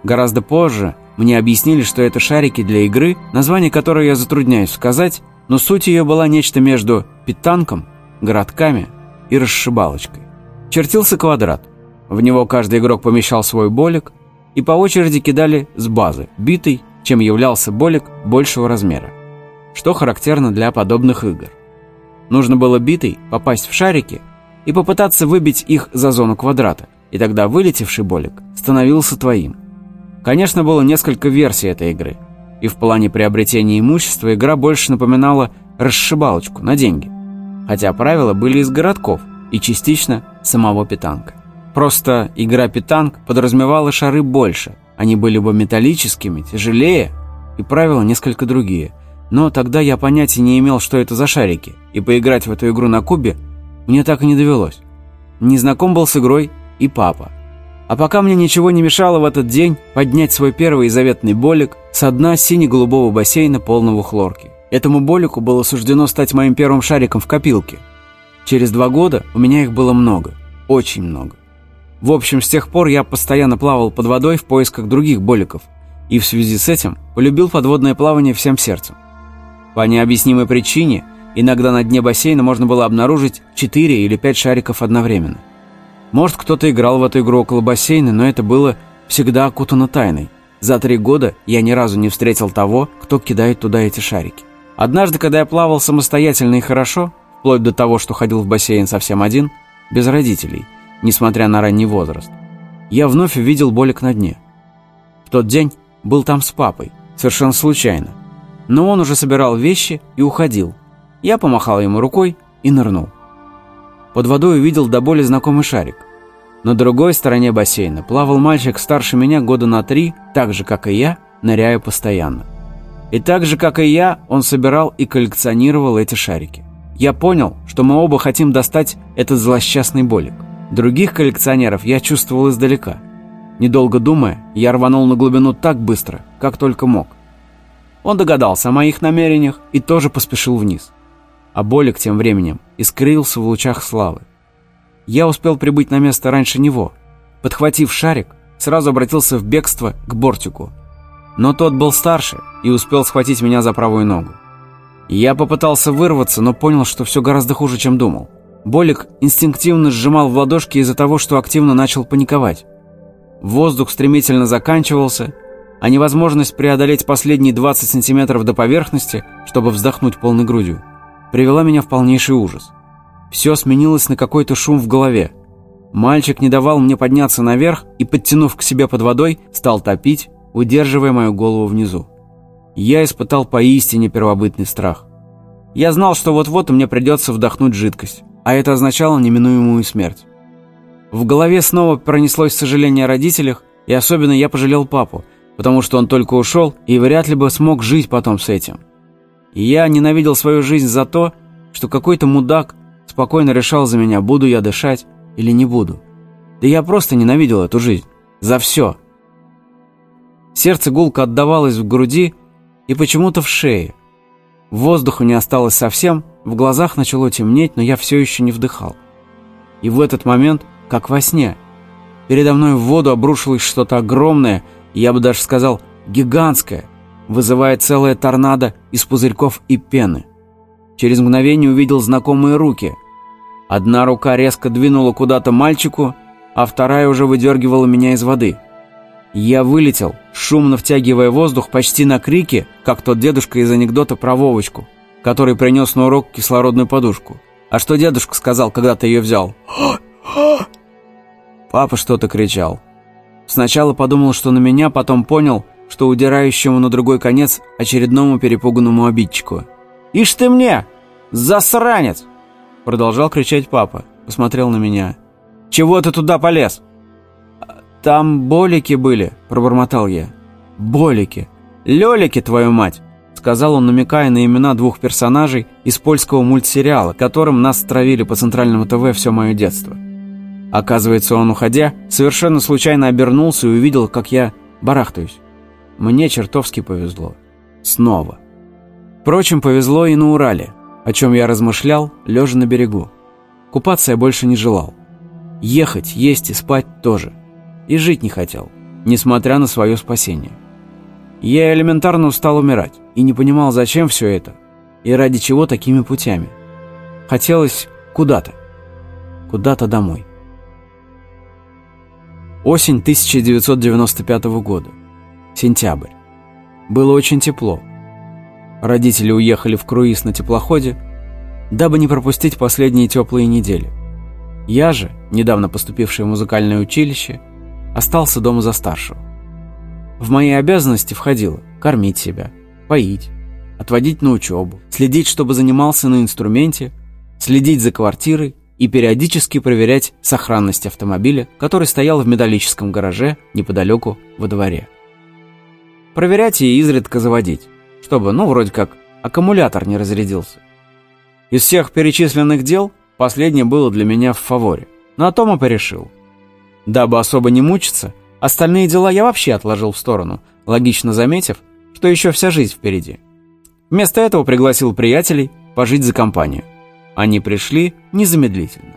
Гораздо позже мне объяснили, что это шарики для игры, название которой я затрудняюсь сказать, но суть ее была нечто между питанком, городками и расшибалочкой. Чертился квадрат. В него каждый игрок помещал свой болик, и по очереди кидали с базы, битый чем являлся болик большего размера, что характерно для подобных игр. Нужно было битой попасть в шарики и попытаться выбить их за зону квадрата, и тогда вылетевший болик становился твоим. Конечно, было несколько версий этой игры, и в плане приобретения имущества игра больше напоминала расшибалочку на деньги, хотя правила были из городков и частично самого питанка. Просто игра питанк подразумевала шары больше, они были бы металлическими, тяжелее, и правила несколько другие. Но тогда я понятия не имел, что это за шарики, и поиграть в эту игру на кубе мне так и не довелось. Не знаком был с игрой и папа. А пока мне ничего не мешало в этот день поднять свой первый заветный болик с дна сине-голубого бассейна полного хлорки. Этому болику было суждено стать моим первым шариком в копилке. Через два года у меня их было много, очень много. В общем, с тех пор я постоянно плавал под водой в поисках других боликов, и в связи с этим полюбил подводное плавание всем сердцем. По необъяснимой причине Иногда на дне бассейна можно было обнаружить 4 или 5 шариков одновременно. Может, кто-то играл в эту игру около бассейна, но это было всегда окутано тайной. За три года я ни разу не встретил того, кто кидает туда эти шарики. Однажды, когда я плавал самостоятельно и хорошо, вплоть до того, что ходил в бассейн совсем один, без родителей, несмотря на ранний возраст, я вновь увидел Болик на дне. В тот день был там с папой, совершенно случайно. Но он уже собирал вещи и уходил. Я помахал ему рукой и нырнул. Под водой увидел до боли знакомый шарик. На другой стороне бассейна плавал мальчик старше меня года на три, так же, как и я, ныряя постоянно. И так же, как и я, он собирал и коллекционировал эти шарики. Я понял, что мы оба хотим достать этот злосчастный болик. Других коллекционеров я чувствовал издалека. Недолго думая, я рванул на глубину так быстро, как только мог. Он догадался о моих намерениях и тоже поспешил вниз. А Болик тем временем искрился в лучах славы. Я успел прибыть на место раньше него. Подхватив шарик, сразу обратился в бегство к бортику. Но тот был старше и успел схватить меня за правую ногу. Я попытался вырваться, но понял, что все гораздо хуже, чем думал. Болик инстинктивно сжимал в ладошки из-за того, что активно начал паниковать. Воздух стремительно заканчивался, а невозможность преодолеть последние 20 сантиметров до поверхности, чтобы вздохнуть полной грудью, привела меня в полнейший ужас. Все сменилось на какой-то шум в голове. Мальчик не давал мне подняться наверх и, подтянув к себе под водой, стал топить, удерживая мою голову внизу. Я испытал поистине первобытный страх. Я знал, что вот-вот мне придется вдохнуть жидкость а это означало неминуемую смерть. В голове снова пронеслось сожаление о родителях, и особенно я пожалел папу, потому что он только ушел и вряд ли бы смог жить потом с этим. И я ненавидел свою жизнь за то, что какой-то мудак спокойно решал за меня, буду я дышать или не буду. Да я просто ненавидел эту жизнь. За все. Сердце гулко отдавалось в груди и почему-то в шее. Воздуха не осталось совсем, в глазах начало темнеть, но я все еще не вдыхал. И в этот момент, как во сне, передо мной в воду обрушилось что-то огромное, я бы даже сказал гигантское, вызывая целое торнадо из пузырьков и пены. Через мгновение увидел знакомые руки. Одна рука резко двинула куда-то мальчику, а вторая уже выдергивала меня из воды. Я вылетел, шумно втягивая воздух почти на крики, как тот дедушка из анекдота про Вовочку который принес на урок кислородную подушку. А что дедушка сказал, когда ты ее взял? Папа что-то кричал. Сначала подумал, что на меня, потом понял, что удирающему на другой конец очередному перепуганному обидчику. «Ишь ты мне! Засранец!» Продолжал кричать папа. Посмотрел на меня. «Чего ты туда полез?» «Там болики были», пробормотал я. «Болики! Лёлики, твою мать!» сказал он, намекая на имена двух персонажей из польского мультсериала, которым нас травили по центральному ТВ все мое детство. Оказывается, он, уходя, совершенно случайно обернулся и увидел, как я барахтаюсь. Мне чертовски повезло. Снова. Впрочем, повезло и на Урале, о чем я размышлял, лежа на берегу. Купаться я больше не желал. Ехать, есть и спать тоже. И жить не хотел, несмотря на свое спасение. Я элементарно устал умирать и не понимал, зачем все это и ради чего такими путями. Хотелось куда-то, куда-то домой. Осень 1995 года. Сентябрь. Было очень тепло. Родители уехали в круиз на теплоходе, дабы не пропустить последние теплые недели. Я же, недавно поступивший в музыкальное училище, остался дома за старшего. В мои обязанности входило кормить себя, поить, отводить на учебу, следить, чтобы занимался на инструменте, следить за квартирой и периодически проверять сохранность автомобиля, который стоял в металлическом гараже неподалеку во дворе. Проверять и изредка заводить, чтобы, ну, вроде как, аккумулятор не разрядился. Из всех перечисленных дел последнее было для меня в фаворе, но о том и порешил. Дабы особо не мучиться, Остальные дела я вообще отложил в сторону, логично заметив, что еще вся жизнь впереди. Вместо этого пригласил приятелей пожить за компанию. Они пришли незамедлительно.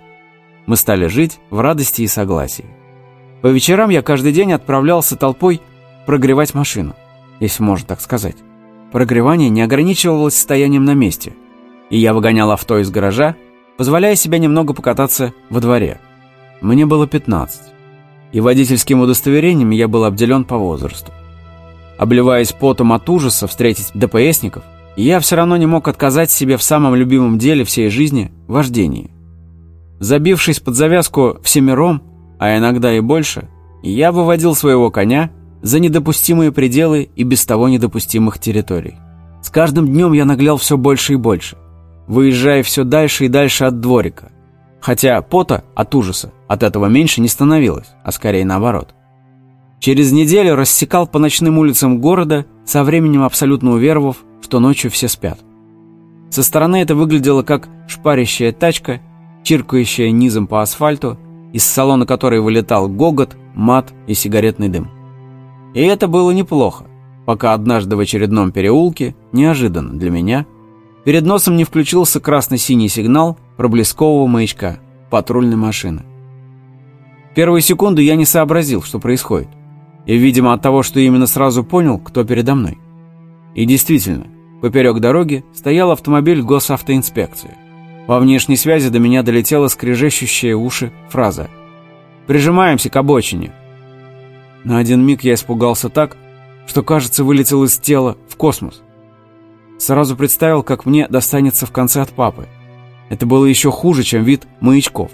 Мы стали жить в радости и согласии. По вечерам я каждый день отправлялся толпой прогревать машину, если можно так сказать. Прогревание не ограничивалось стоянием на месте. и я выгонял авто из гаража, позволяя себе немного покататься во дворе. Мне было 15, и водительским удостоверением я был обделен по возрасту. Обливаясь потом от ужаса встретить ДПСников, я все равно не мог отказать себе в самом любимом деле всей жизни – вождении. Забившись под завязку всемиром, а иногда и больше, я выводил своего коня за недопустимые пределы и без того недопустимых территорий. С каждым днем я наглял все больше и больше, выезжая все дальше и дальше от дворика. Хотя пота от ужаса от этого меньше не становилось, а скорее наоборот. Через неделю рассекал по ночным улицам города, со временем абсолютно уверовав, что ночью все спят. Со стороны это выглядело как шпарящая тачка, чиркающая низом по асфальту, из салона которой вылетал гогот, мат и сигаретный дым. И это было неплохо, пока однажды в очередном переулке, неожиданно для меня, перед носом не включился красно-синий сигнал проблескового маячка патрульной машины. Первые секунды я не сообразил, что происходит. И, видимо, от того, что именно сразу понял, кто передо мной. И действительно, поперек дороги стоял автомобиль госавтоинспекции. По внешней связи до меня долетела скрежещущая уши фраза «Прижимаемся к обочине». На один миг я испугался так, что, кажется, вылетел из тела в космос. Сразу представил, как мне достанется в конце от папы. Это было еще хуже, чем вид маячков.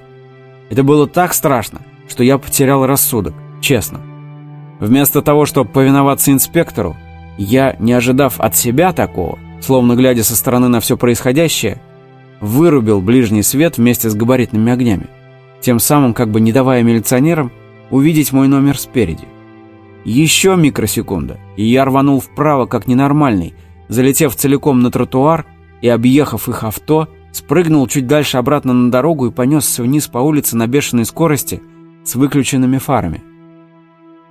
Это было так страшно, что я потерял рассудок, честно. Вместо того, чтобы повиноваться инспектору, я, не ожидав от себя такого, словно глядя со стороны на все происходящее, вырубил ближний свет вместе с габаритными огнями, тем самым как бы не давая милиционерам увидеть мой номер спереди. Еще микросекунда, и я рванул вправо как ненормальный, залетев целиком на тротуар и, объехав их авто, спрыгнул чуть дальше обратно на дорогу и понесся вниз по улице на бешеной скорости с выключенными фарами.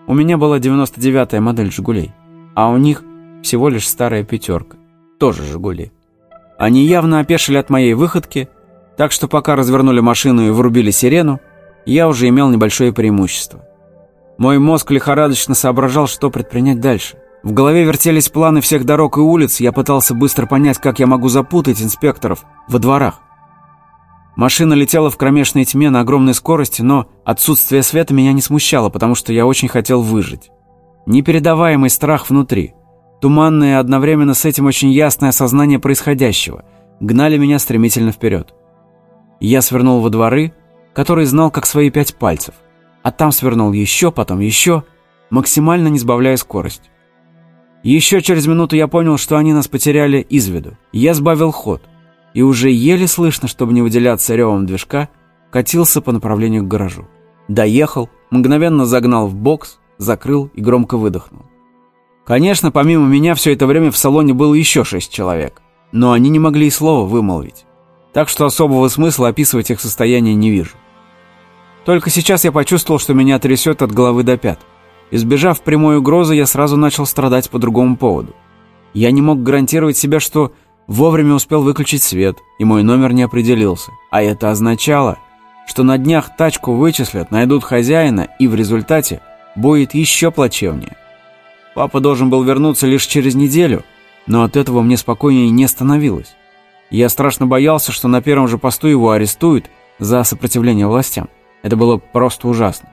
У меня была 99-я модель «Жигулей», а у них всего лишь старая пятерка, тоже «Жигули». Они явно опешили от моей выходки, так что пока развернули машину и врубили сирену, я уже имел небольшое преимущество. Мой мозг лихорадочно соображал, что предпринять дальше. В голове вертелись планы всех дорог и улиц, я пытался быстро понять, как я могу запутать инспекторов во дворах. Машина летела в кромешной тьме на огромной скорости, но отсутствие света меня не смущало, потому что я очень хотел выжить. Непередаваемый страх внутри, туманное одновременно с этим очень ясное осознание происходящего гнали меня стремительно вперед. Я свернул во дворы, которые знал как свои пять пальцев, а там свернул еще, потом еще, максимально не сбавляя скорость. Еще через минуту я понял, что они нас потеряли из виду. Я сбавил ход – и уже еле слышно, чтобы не выделяться ревом движка, катился по направлению к гаражу. Доехал, мгновенно загнал в бокс, закрыл и громко выдохнул. Конечно, помимо меня все это время в салоне было еще шесть человек, но они не могли и слова вымолвить, так что особого смысла описывать их состояние не вижу. Только сейчас я почувствовал, что меня трясет от головы до пят. Избежав прямой угрозы, я сразу начал страдать по другому поводу. Я не мог гарантировать себе, что Вовремя успел выключить свет, и мой номер не определился. А это означало, что на днях тачку вычислят, найдут хозяина, и в результате будет еще плачевнее. Папа должен был вернуться лишь через неделю, но от этого мне спокойнее не становилось. Я страшно боялся, что на первом же посту его арестуют за сопротивление властям. Это было просто ужасно.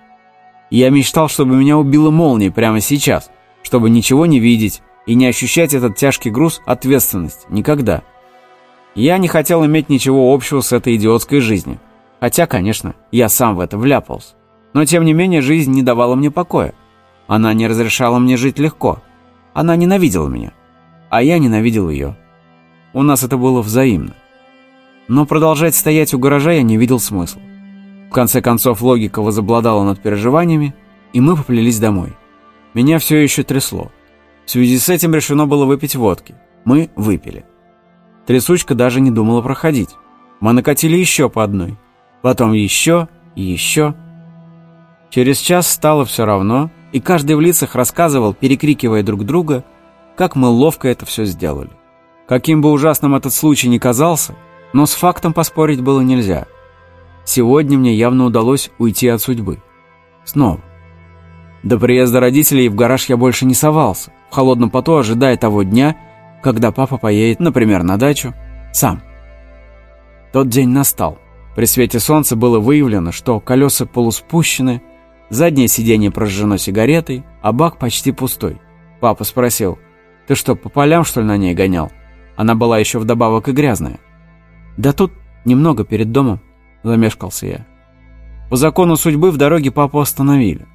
Я мечтал, чтобы меня убила молния прямо сейчас, чтобы ничего не видеть, и не ощущать этот тяжкий груз ответственности. Никогда. Я не хотел иметь ничего общего с этой идиотской жизнью. Хотя, конечно, я сам в это вляпался. Но, тем не менее, жизнь не давала мне покоя. Она не разрешала мне жить легко. Она ненавидела меня. А я ненавидел ее. У нас это было взаимно. Но продолжать стоять у гаража я не видел смысла. В конце концов, логика возобладала над переживаниями, и мы поплелись домой. Меня все еще трясло. В связи с этим решено было выпить водки. Мы выпили. Трясучка даже не думала проходить. Мы накатили еще по одной. Потом еще и еще. Через час стало все равно, и каждый в лицах рассказывал, перекрикивая друг друга, как мы ловко это все сделали. Каким бы ужасным этот случай ни казался, но с фактом поспорить было нельзя. Сегодня мне явно удалось уйти от судьбы. Снова. До приезда родителей в гараж я больше не совался в холодном поту ожидая того дня, когда папа поедет, например, на дачу, сам. Тот день настал. При свете солнца было выявлено, что колеса полуспущены, заднее сиденье прожжено сигаретой, а бак почти пустой. Папа спросил, «Ты что, по полям, что ли, на ней гонял?» Она была еще вдобавок и грязная. «Да тут немного перед домом», — замешкался я. По закону судьбы в дороге папу остановили.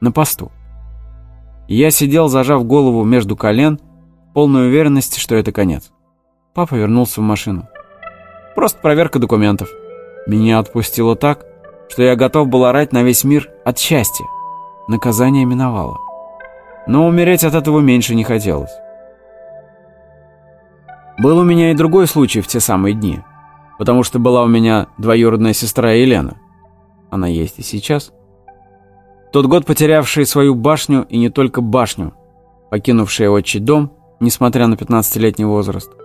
На посту. Я сидел, зажав голову между колен, в полной уверенности, что это конец. Папа вернулся в машину. Просто проверка документов. Меня отпустило так, что я готов был орать на весь мир от счастья. Наказание миновало. Но умереть от этого меньше не хотелось. Был у меня и другой случай в те самые дни, потому что была у меня двоюродная сестра Елена. Она есть и сейчас. Тот год потерявшая свою башню и не только башню, покинувшая отчий дом, несмотря на 15-летний возраст –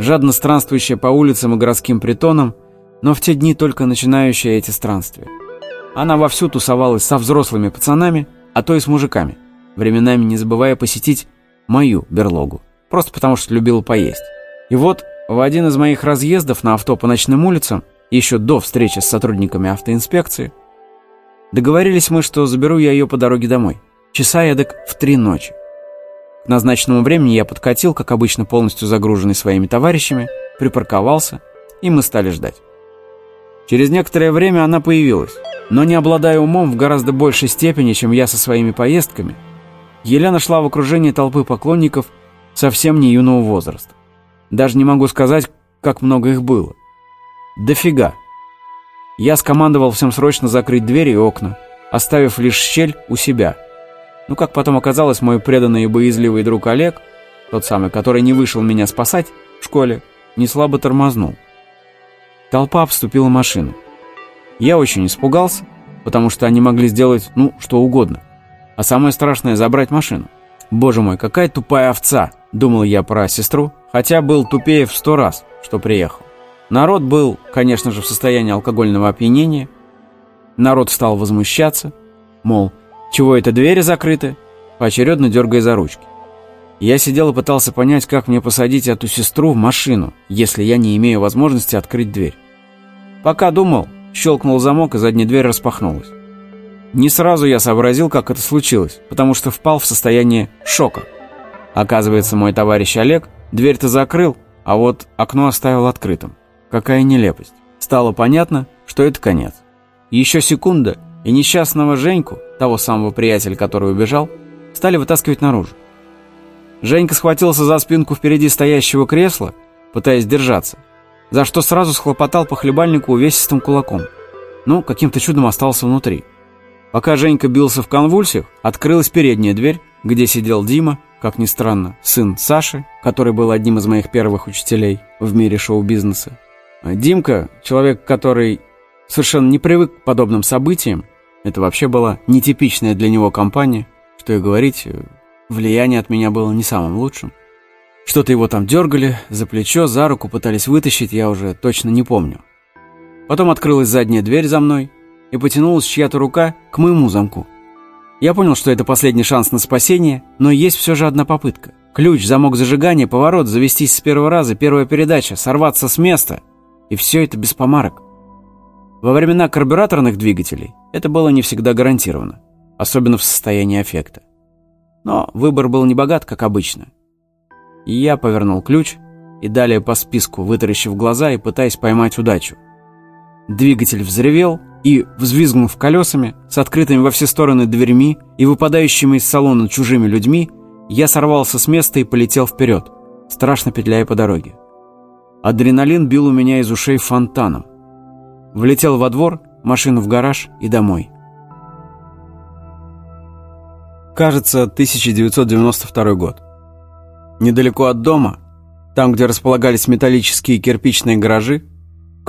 жадно странствующая по улицам и городским притонам, но в те дни только начинающая эти странствия. Она вовсю тусовалась со взрослыми пацанами, а то и с мужиками, временами не забывая посетить мою берлогу, просто потому что любила поесть. И вот в один из моих разъездов на авто по ночным улицам, еще до встречи с сотрудниками автоинспекции, договорились мы, что заберу я ее по дороге домой, часа эдак в три ночи. К назначенному времени я подкатил, как обычно полностью загруженный своими товарищами, припарковался, и мы стали ждать. Через некоторое время она появилась, но не обладая умом в гораздо большей степени, чем я со своими поездками, Елена шла в окружении толпы поклонников совсем не юного возраста. Даже не могу сказать, как много их было. Дофига. Я скомандовал всем срочно закрыть двери и окна, оставив лишь щель у себя – ну, как потом оказалось, мой преданный и боязливый друг Олег, тот самый, который не вышел меня спасать в школе, не слабо тормознул. Толпа обступила машину. Я очень испугался, потому что они могли сделать, ну, что угодно. А самое страшное — забрать машину. Боже мой, какая тупая овца, думал я про сестру, хотя был тупее в сто раз, что приехал. Народ был, конечно же, в состоянии алкогольного опьянения. Народ стал возмущаться, мол, чего это двери закрыты? Поочередно дергая за ручки. Я сидел и пытался понять, как мне посадить эту сестру в машину, если я не имею возможности открыть дверь. Пока думал, щелкнул замок, и задняя дверь распахнулась. Не сразу я сообразил, как это случилось, потому что впал в состояние шока. Оказывается, мой товарищ Олег дверь-то закрыл, а вот окно оставил открытым. Какая нелепость. Стало понятно, что это конец. Еще секунда, и несчастного Женьку, того самого приятеля, который убежал, стали вытаскивать наружу. Женька схватился за спинку впереди стоящего кресла, пытаясь держаться, за что сразу схлопотал по хлебальнику увесистым кулаком. Ну, каким-то чудом остался внутри. Пока Женька бился в конвульсиях, открылась передняя дверь, где сидел Дима, как ни странно, сын Саши, который был одним из моих первых учителей в мире шоу-бизнеса. Димка, человек, который совершенно не привык к подобным событиям, это вообще была нетипичная для него компания. Что и говорить, влияние от меня было не самым лучшим. Что-то его там дергали, за плечо, за руку пытались вытащить, я уже точно не помню. Потом открылась задняя дверь за мной, и потянулась чья-то рука к моему замку. Я понял, что это последний шанс на спасение, но есть все же одна попытка. Ключ, замок зажигания, поворот, завестись с первого раза, первая передача, сорваться с места. И все это без помарок. Во времена карбюраторных двигателей это было не всегда гарантировано, особенно в состоянии аффекта. Но выбор был не богат, как обычно. И я повернул ключ и далее по списку, вытаращив глаза и пытаясь поймать удачу. Двигатель взревел и, взвизгнув колесами, с открытыми во все стороны дверьми и выпадающими из салона чужими людьми, я сорвался с места и полетел вперед, страшно петляя по дороге. Адреналин бил у меня из ушей фонтаном. Влетел во двор, машину в гараж и домой. Кажется, 1992 год. Недалеко от дома, там, где располагались металлические кирпичные гаражи,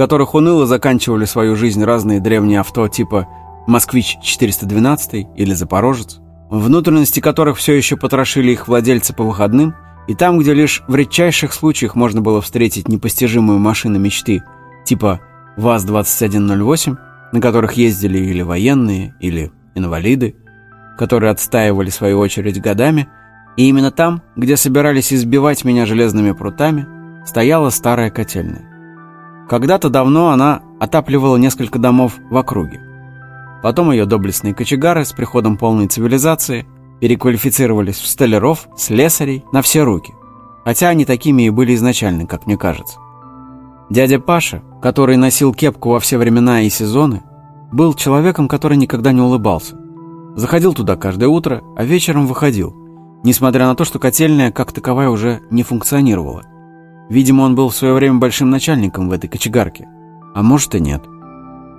которых уныло заканчивали свою жизнь разные древние авто типа «Москвич-412» или «Запорожец», внутренности которых все еще потрошили их владельцы по выходным, и там, где лишь в редчайших случаях можно было встретить непостижимую машину мечты, типа ВАЗ-2108, на которых ездили или военные, или инвалиды, которые отстаивали свою очередь годами, и именно там, где собирались избивать меня железными прутами, стояла старая котельная. Когда-то давно она отапливала несколько домов в округе. Потом ее доблестные кочегары с приходом полной цивилизации переквалифицировались в столяров, слесарей на все руки. Хотя они такими и были изначально, как мне кажется. Дядя Паша, который носил кепку во все времена и сезоны, был человеком, который никогда не улыбался. Заходил туда каждое утро, а вечером выходил, несмотря на то, что котельная как таковая уже не функционировала. Видимо, он был в свое время большим начальником в этой кочегарке. А может и нет.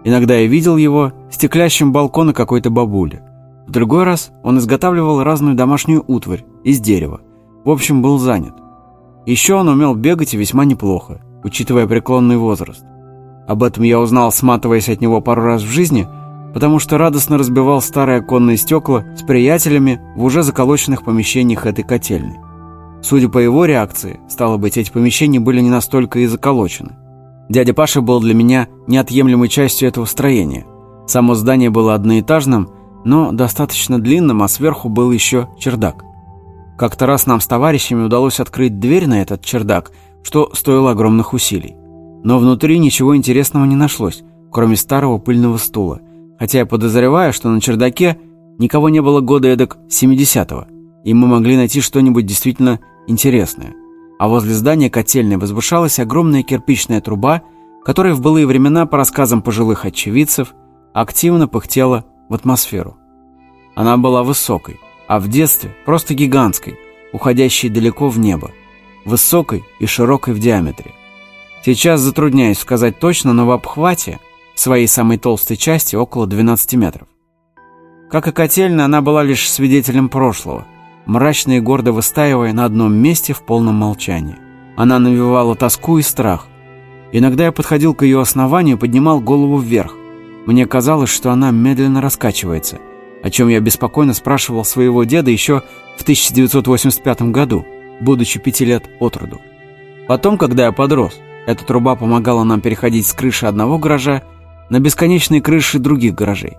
Иногда я видел его стеклящим балкона какой-то бабули. В другой раз он изготавливал разную домашнюю утварь из дерева. В общем, был занят. Еще он умел бегать и весьма неплохо, учитывая преклонный возраст. Об этом я узнал, сматываясь от него пару раз в жизни, потому что радостно разбивал старые оконные стекла с приятелями в уже заколоченных помещениях этой котельной. Судя по его реакции, стало быть, эти помещения были не настолько и заколочены. Дядя Паша был для меня неотъемлемой частью этого строения. Само здание было одноэтажным, но достаточно длинным, а сверху был еще чердак. Как-то раз нам с товарищами удалось открыть дверь на этот чердак, что стоило огромных усилий. Но внутри ничего интересного не нашлось, кроме старого пыльного стула, хотя я подозреваю, что на чердаке никого не было года эдак 70-го, и мы могли найти что-нибудь действительно интересное а возле здания котельной возвышалась огромная кирпичная труба, которая в былые времена, по рассказам пожилых очевидцев, активно пыхтела в атмосферу. Она была высокой, а в детстве просто гигантской, уходящей далеко в небо, высокой и широкой в диаметре. Сейчас затрудняюсь сказать точно, но в обхвате своей самой толстой части около 12 метров. Как и котельная, она была лишь свидетелем прошлого, мрачно и гордо выстаивая на одном месте в полном молчании. Она навевала тоску и страх. Иногда я подходил к ее основанию и поднимал голову вверх. Мне казалось, что она медленно раскачивается, о чем я беспокойно спрашивал своего деда еще в 1985 году, будучи пяти лет от роду. Потом, когда я подрос, эта труба помогала нам переходить с крыши одного гаража на бесконечные крыши других гаражей.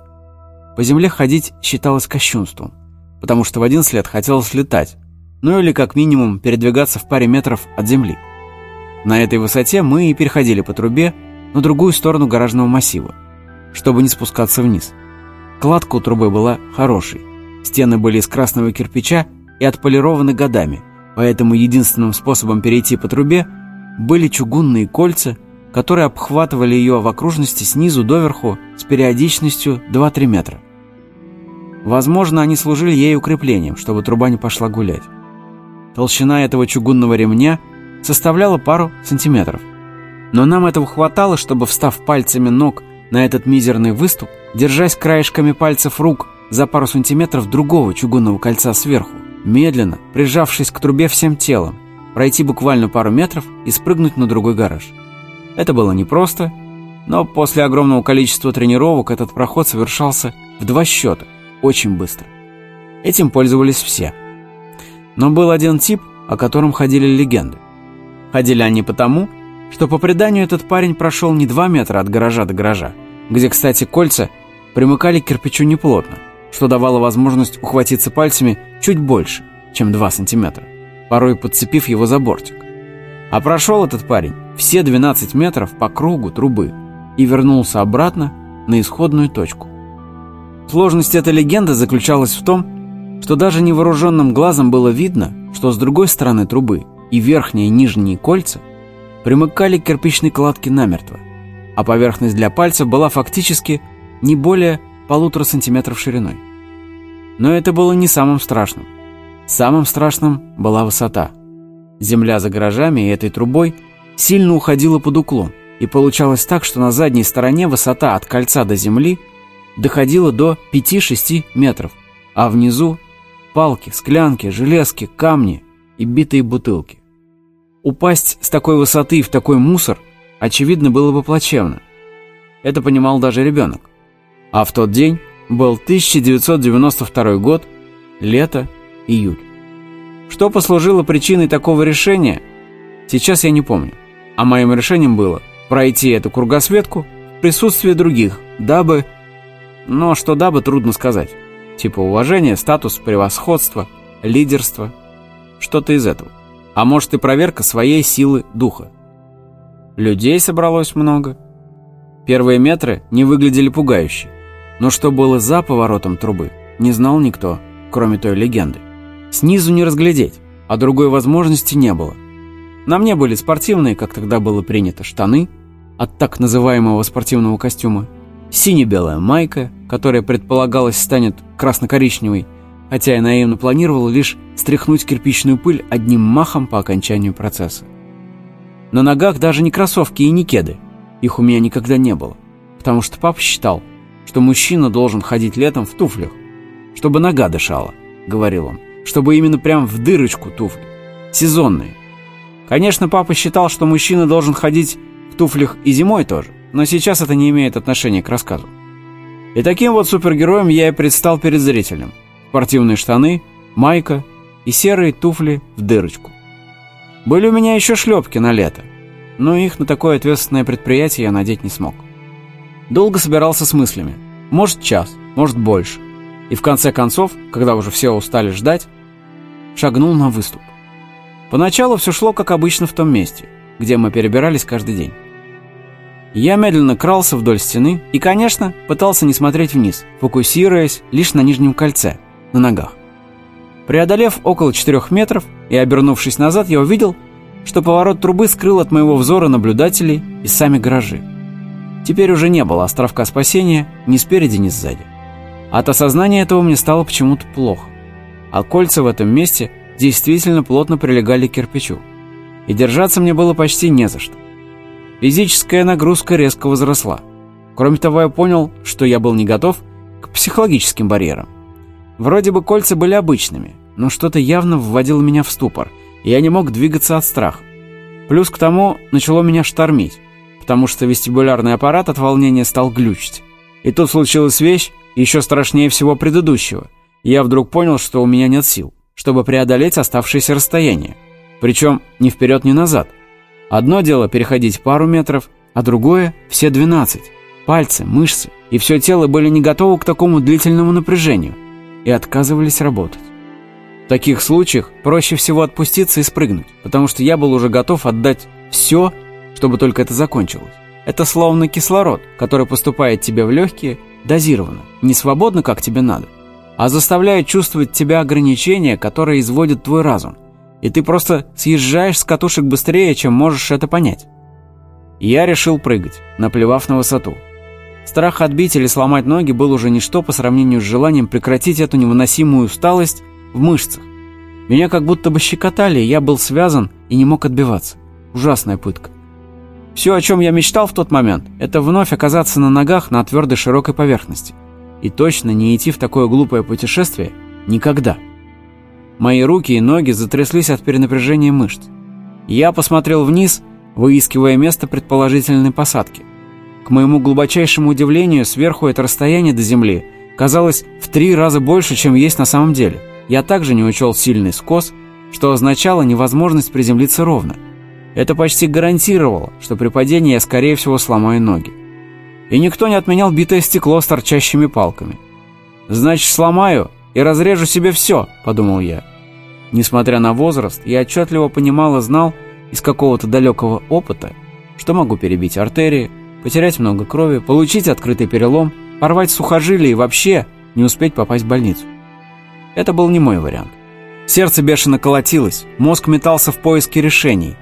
По земле ходить считалось кощунством потому что в 11 лет хотелось летать, ну или как минимум передвигаться в паре метров от земли. На этой высоте мы и переходили по трубе на другую сторону гаражного массива, чтобы не спускаться вниз. Кладка у трубы была хорошей, стены были из красного кирпича и отполированы годами, поэтому единственным способом перейти по трубе были чугунные кольца, которые обхватывали ее в окружности снизу доверху с периодичностью 2-3 метра. Возможно, они служили ей укреплением, чтобы труба не пошла гулять. Толщина этого чугунного ремня составляла пару сантиметров. Но нам этого хватало, чтобы, встав пальцами ног на этот мизерный выступ, держась краешками пальцев рук за пару сантиметров другого чугунного кольца сверху, медленно, прижавшись к трубе всем телом, пройти буквально пару метров и спрыгнуть на другой гараж. Это было непросто, но после огромного количества тренировок этот проход совершался в два счета очень быстро. Этим пользовались все. Но был один тип, о котором ходили легенды. Ходили они потому, что по преданию этот парень прошел не два метра от гаража до гаража, где, кстати, кольца примыкали к кирпичу неплотно, что давало возможность ухватиться пальцами чуть больше, чем 2 сантиметра, порой подцепив его за бортик. А прошел этот парень все 12 метров по кругу трубы и вернулся обратно на исходную точку. Сложность этой легенды заключалась в том, что даже невооруженным глазом было видно, что с другой стороны трубы и верхние и нижние кольца примыкали к кирпичной кладке намертво, а поверхность для пальцев была фактически не более полутора сантиметров шириной. Но это было не самым страшным. Самым страшным была высота. Земля за гаражами и этой трубой сильно уходила под уклон, и получалось так, что на задней стороне высота от кольца до земли – доходило до 5-6 метров, а внизу палки, склянки, железки, камни и битые бутылки. Упасть с такой высоты в такой мусор, очевидно, было бы плачевно. Это понимал даже ребенок. А в тот день был 1992 год, лето, июль. Что послужило причиной такого решения, сейчас я не помню. А моим решением было пройти эту кругосветку в присутствии других, дабы но что дабы трудно сказать. Типа уважение, статус, превосходство, лидерство. Что-то из этого. А может и проверка своей силы духа. Людей собралось много. Первые метры не выглядели пугающе. Но что было за поворотом трубы, не знал никто, кроме той легенды. Снизу не разглядеть, а другой возможности не было. На мне были спортивные, как тогда было принято, штаны от так называемого спортивного костюма, сине-белая майка, которая предполагалось станет красно-коричневой, хотя я наивно планировал лишь стряхнуть кирпичную пыль одним махом по окончанию процесса. На ногах даже не кроссовки и не кеды, их у меня никогда не было, потому что папа считал, что мужчина должен ходить летом в туфлях, чтобы нога дышала, говорил он, чтобы именно прям в дырочку туфли, сезонные. Конечно, папа считал, что мужчина должен ходить в туфлях и зимой тоже, но сейчас это не имеет отношения к рассказу. И таким вот супергероем я и предстал перед зрителем. Спортивные штаны, майка и серые туфли в дырочку. Были у меня еще шлепки на лето, но их на такое ответственное предприятие я надеть не смог. Долго собирался с мыслями. Может час, может больше. И в конце концов, когда уже все устали ждать, шагнул на выступ. Поначалу все шло как обычно в том месте, где мы перебирались каждый день. Я медленно крался вдоль стены и, конечно, пытался не смотреть вниз, фокусируясь лишь на нижнем кольце, на ногах. Преодолев около четырех метров и обернувшись назад, я увидел, что поворот трубы скрыл от моего взора наблюдателей и сами гаражи. Теперь уже не было островка спасения ни спереди, ни сзади. От осознания этого мне стало почему-то плохо. А кольца в этом месте действительно плотно прилегали к кирпичу. И держаться мне было почти не за что. Физическая нагрузка резко возросла. Кроме того, я понял, что я был не готов к психологическим барьерам. Вроде бы кольца были обычными, но что-то явно вводило меня в ступор, и я не мог двигаться от страха. Плюс к тому начало меня штормить, потому что вестибулярный аппарат от волнения стал глючить. И тут случилась вещь, еще страшнее всего предыдущего. Я вдруг понял, что у меня нет сил, чтобы преодолеть оставшееся расстояние. Причем ни вперед, ни назад – Одно дело переходить пару метров, а другое — все 12. Пальцы, мышцы и все тело были не готовы к такому длительному напряжению и отказывались работать. В таких случаях проще всего отпуститься и спрыгнуть, потому что я был уже готов отдать все, чтобы только это закончилось. Это словно кислород, который поступает тебе в легкие, дозированно, не свободно, как тебе надо, а заставляет чувствовать тебя ограничения, которые изводят твой разум и ты просто съезжаешь с катушек быстрее, чем можешь это понять. Я решил прыгать, наплевав на высоту. Страх отбить или сломать ноги был уже ничто по сравнению с желанием прекратить эту невыносимую усталость в мышцах. Меня как будто бы щекотали, я был связан и не мог отбиваться. Ужасная пытка. Все, о чем я мечтал в тот момент, это вновь оказаться на ногах на твердой широкой поверхности. И точно не идти в такое глупое путешествие никогда. Мои руки и ноги затряслись от перенапряжения мышц. Я посмотрел вниз, выискивая место предположительной посадки. К моему глубочайшему удивлению, сверху это расстояние до земли казалось в три раза больше, чем есть на самом деле. Я также не учел сильный скос, что означало невозможность приземлиться ровно. Это почти гарантировало, что при падении я, скорее всего, сломаю ноги. И никто не отменял битое стекло с торчащими палками. «Значит, сломаю и разрежу себе все», — подумал я. Несмотря на возраст, я отчетливо понимал и знал из какого-то далекого опыта, что могу перебить артерии, потерять много крови, получить открытый перелом, порвать сухожилие и вообще не успеть попасть в больницу. Это был не мой вариант. Сердце бешено колотилось, мозг метался в поиске решений.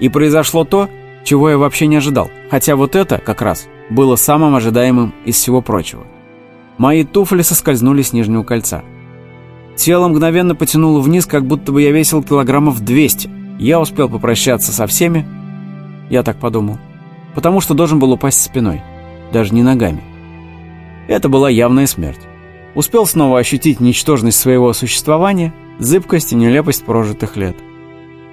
И произошло то, чего я вообще не ожидал. Хотя вот это, как раз, было самым ожидаемым из всего прочего. Мои туфли соскользнули с нижнего кольца. Тело мгновенно потянуло вниз, как будто бы я весил килограммов 200. Я успел попрощаться со всеми, я так подумал, потому что должен был упасть спиной, даже не ногами. Это была явная смерть. Успел снова ощутить ничтожность своего существования, зыбкость и нелепость прожитых лет.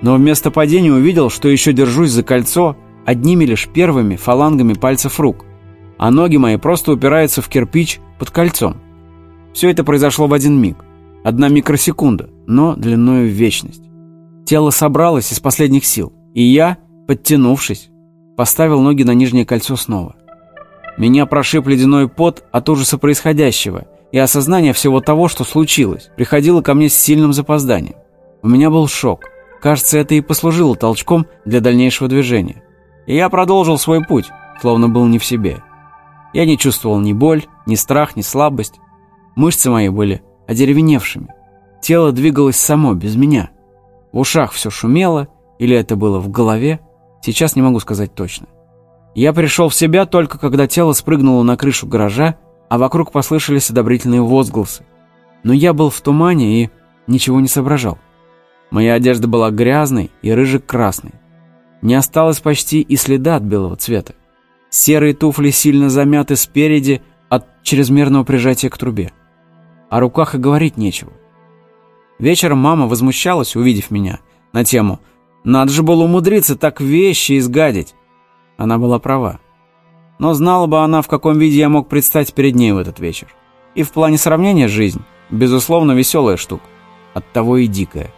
Но вместо падения увидел, что еще держусь за кольцо одними лишь первыми фалангами пальцев рук, а ноги мои просто упираются в кирпич под кольцом. Все это произошло в один миг. Одна микросекунда, но длиною в вечность. Тело собралось из последних сил, и я, подтянувшись, поставил ноги на нижнее кольцо снова. Меня прошиб ледяной пот от ужаса происходящего, и осознание всего того, что случилось, приходило ко мне с сильным запозданием. У меня был шок. Кажется, это и послужило толчком для дальнейшего движения. И я продолжил свой путь, словно был не в себе. Я не чувствовал ни боль, ни страх, ни слабость. Мышцы мои были одеревеневшими. Тело двигалось само, без меня. В ушах все шумело, или это было в голове, сейчас не могу сказать точно. Я пришел в себя только когда тело спрыгнуло на крышу гаража, а вокруг послышались одобрительные возгласы. Но я был в тумане и ничего не соображал. Моя одежда была грязной и рыже-красной. Не осталось почти и следа от белого цвета. Серые туфли сильно замяты спереди от чрезмерного прижатия к трубе. О руках и говорить нечего. Вечером мама возмущалась, увидев меня, на тему «Надо же было умудриться так вещи изгадить». Она была права. Но знала бы она, в каком виде я мог предстать перед ней в этот вечер. И в плане сравнения жизнь, безусловно, веселая штука. Оттого и дикая.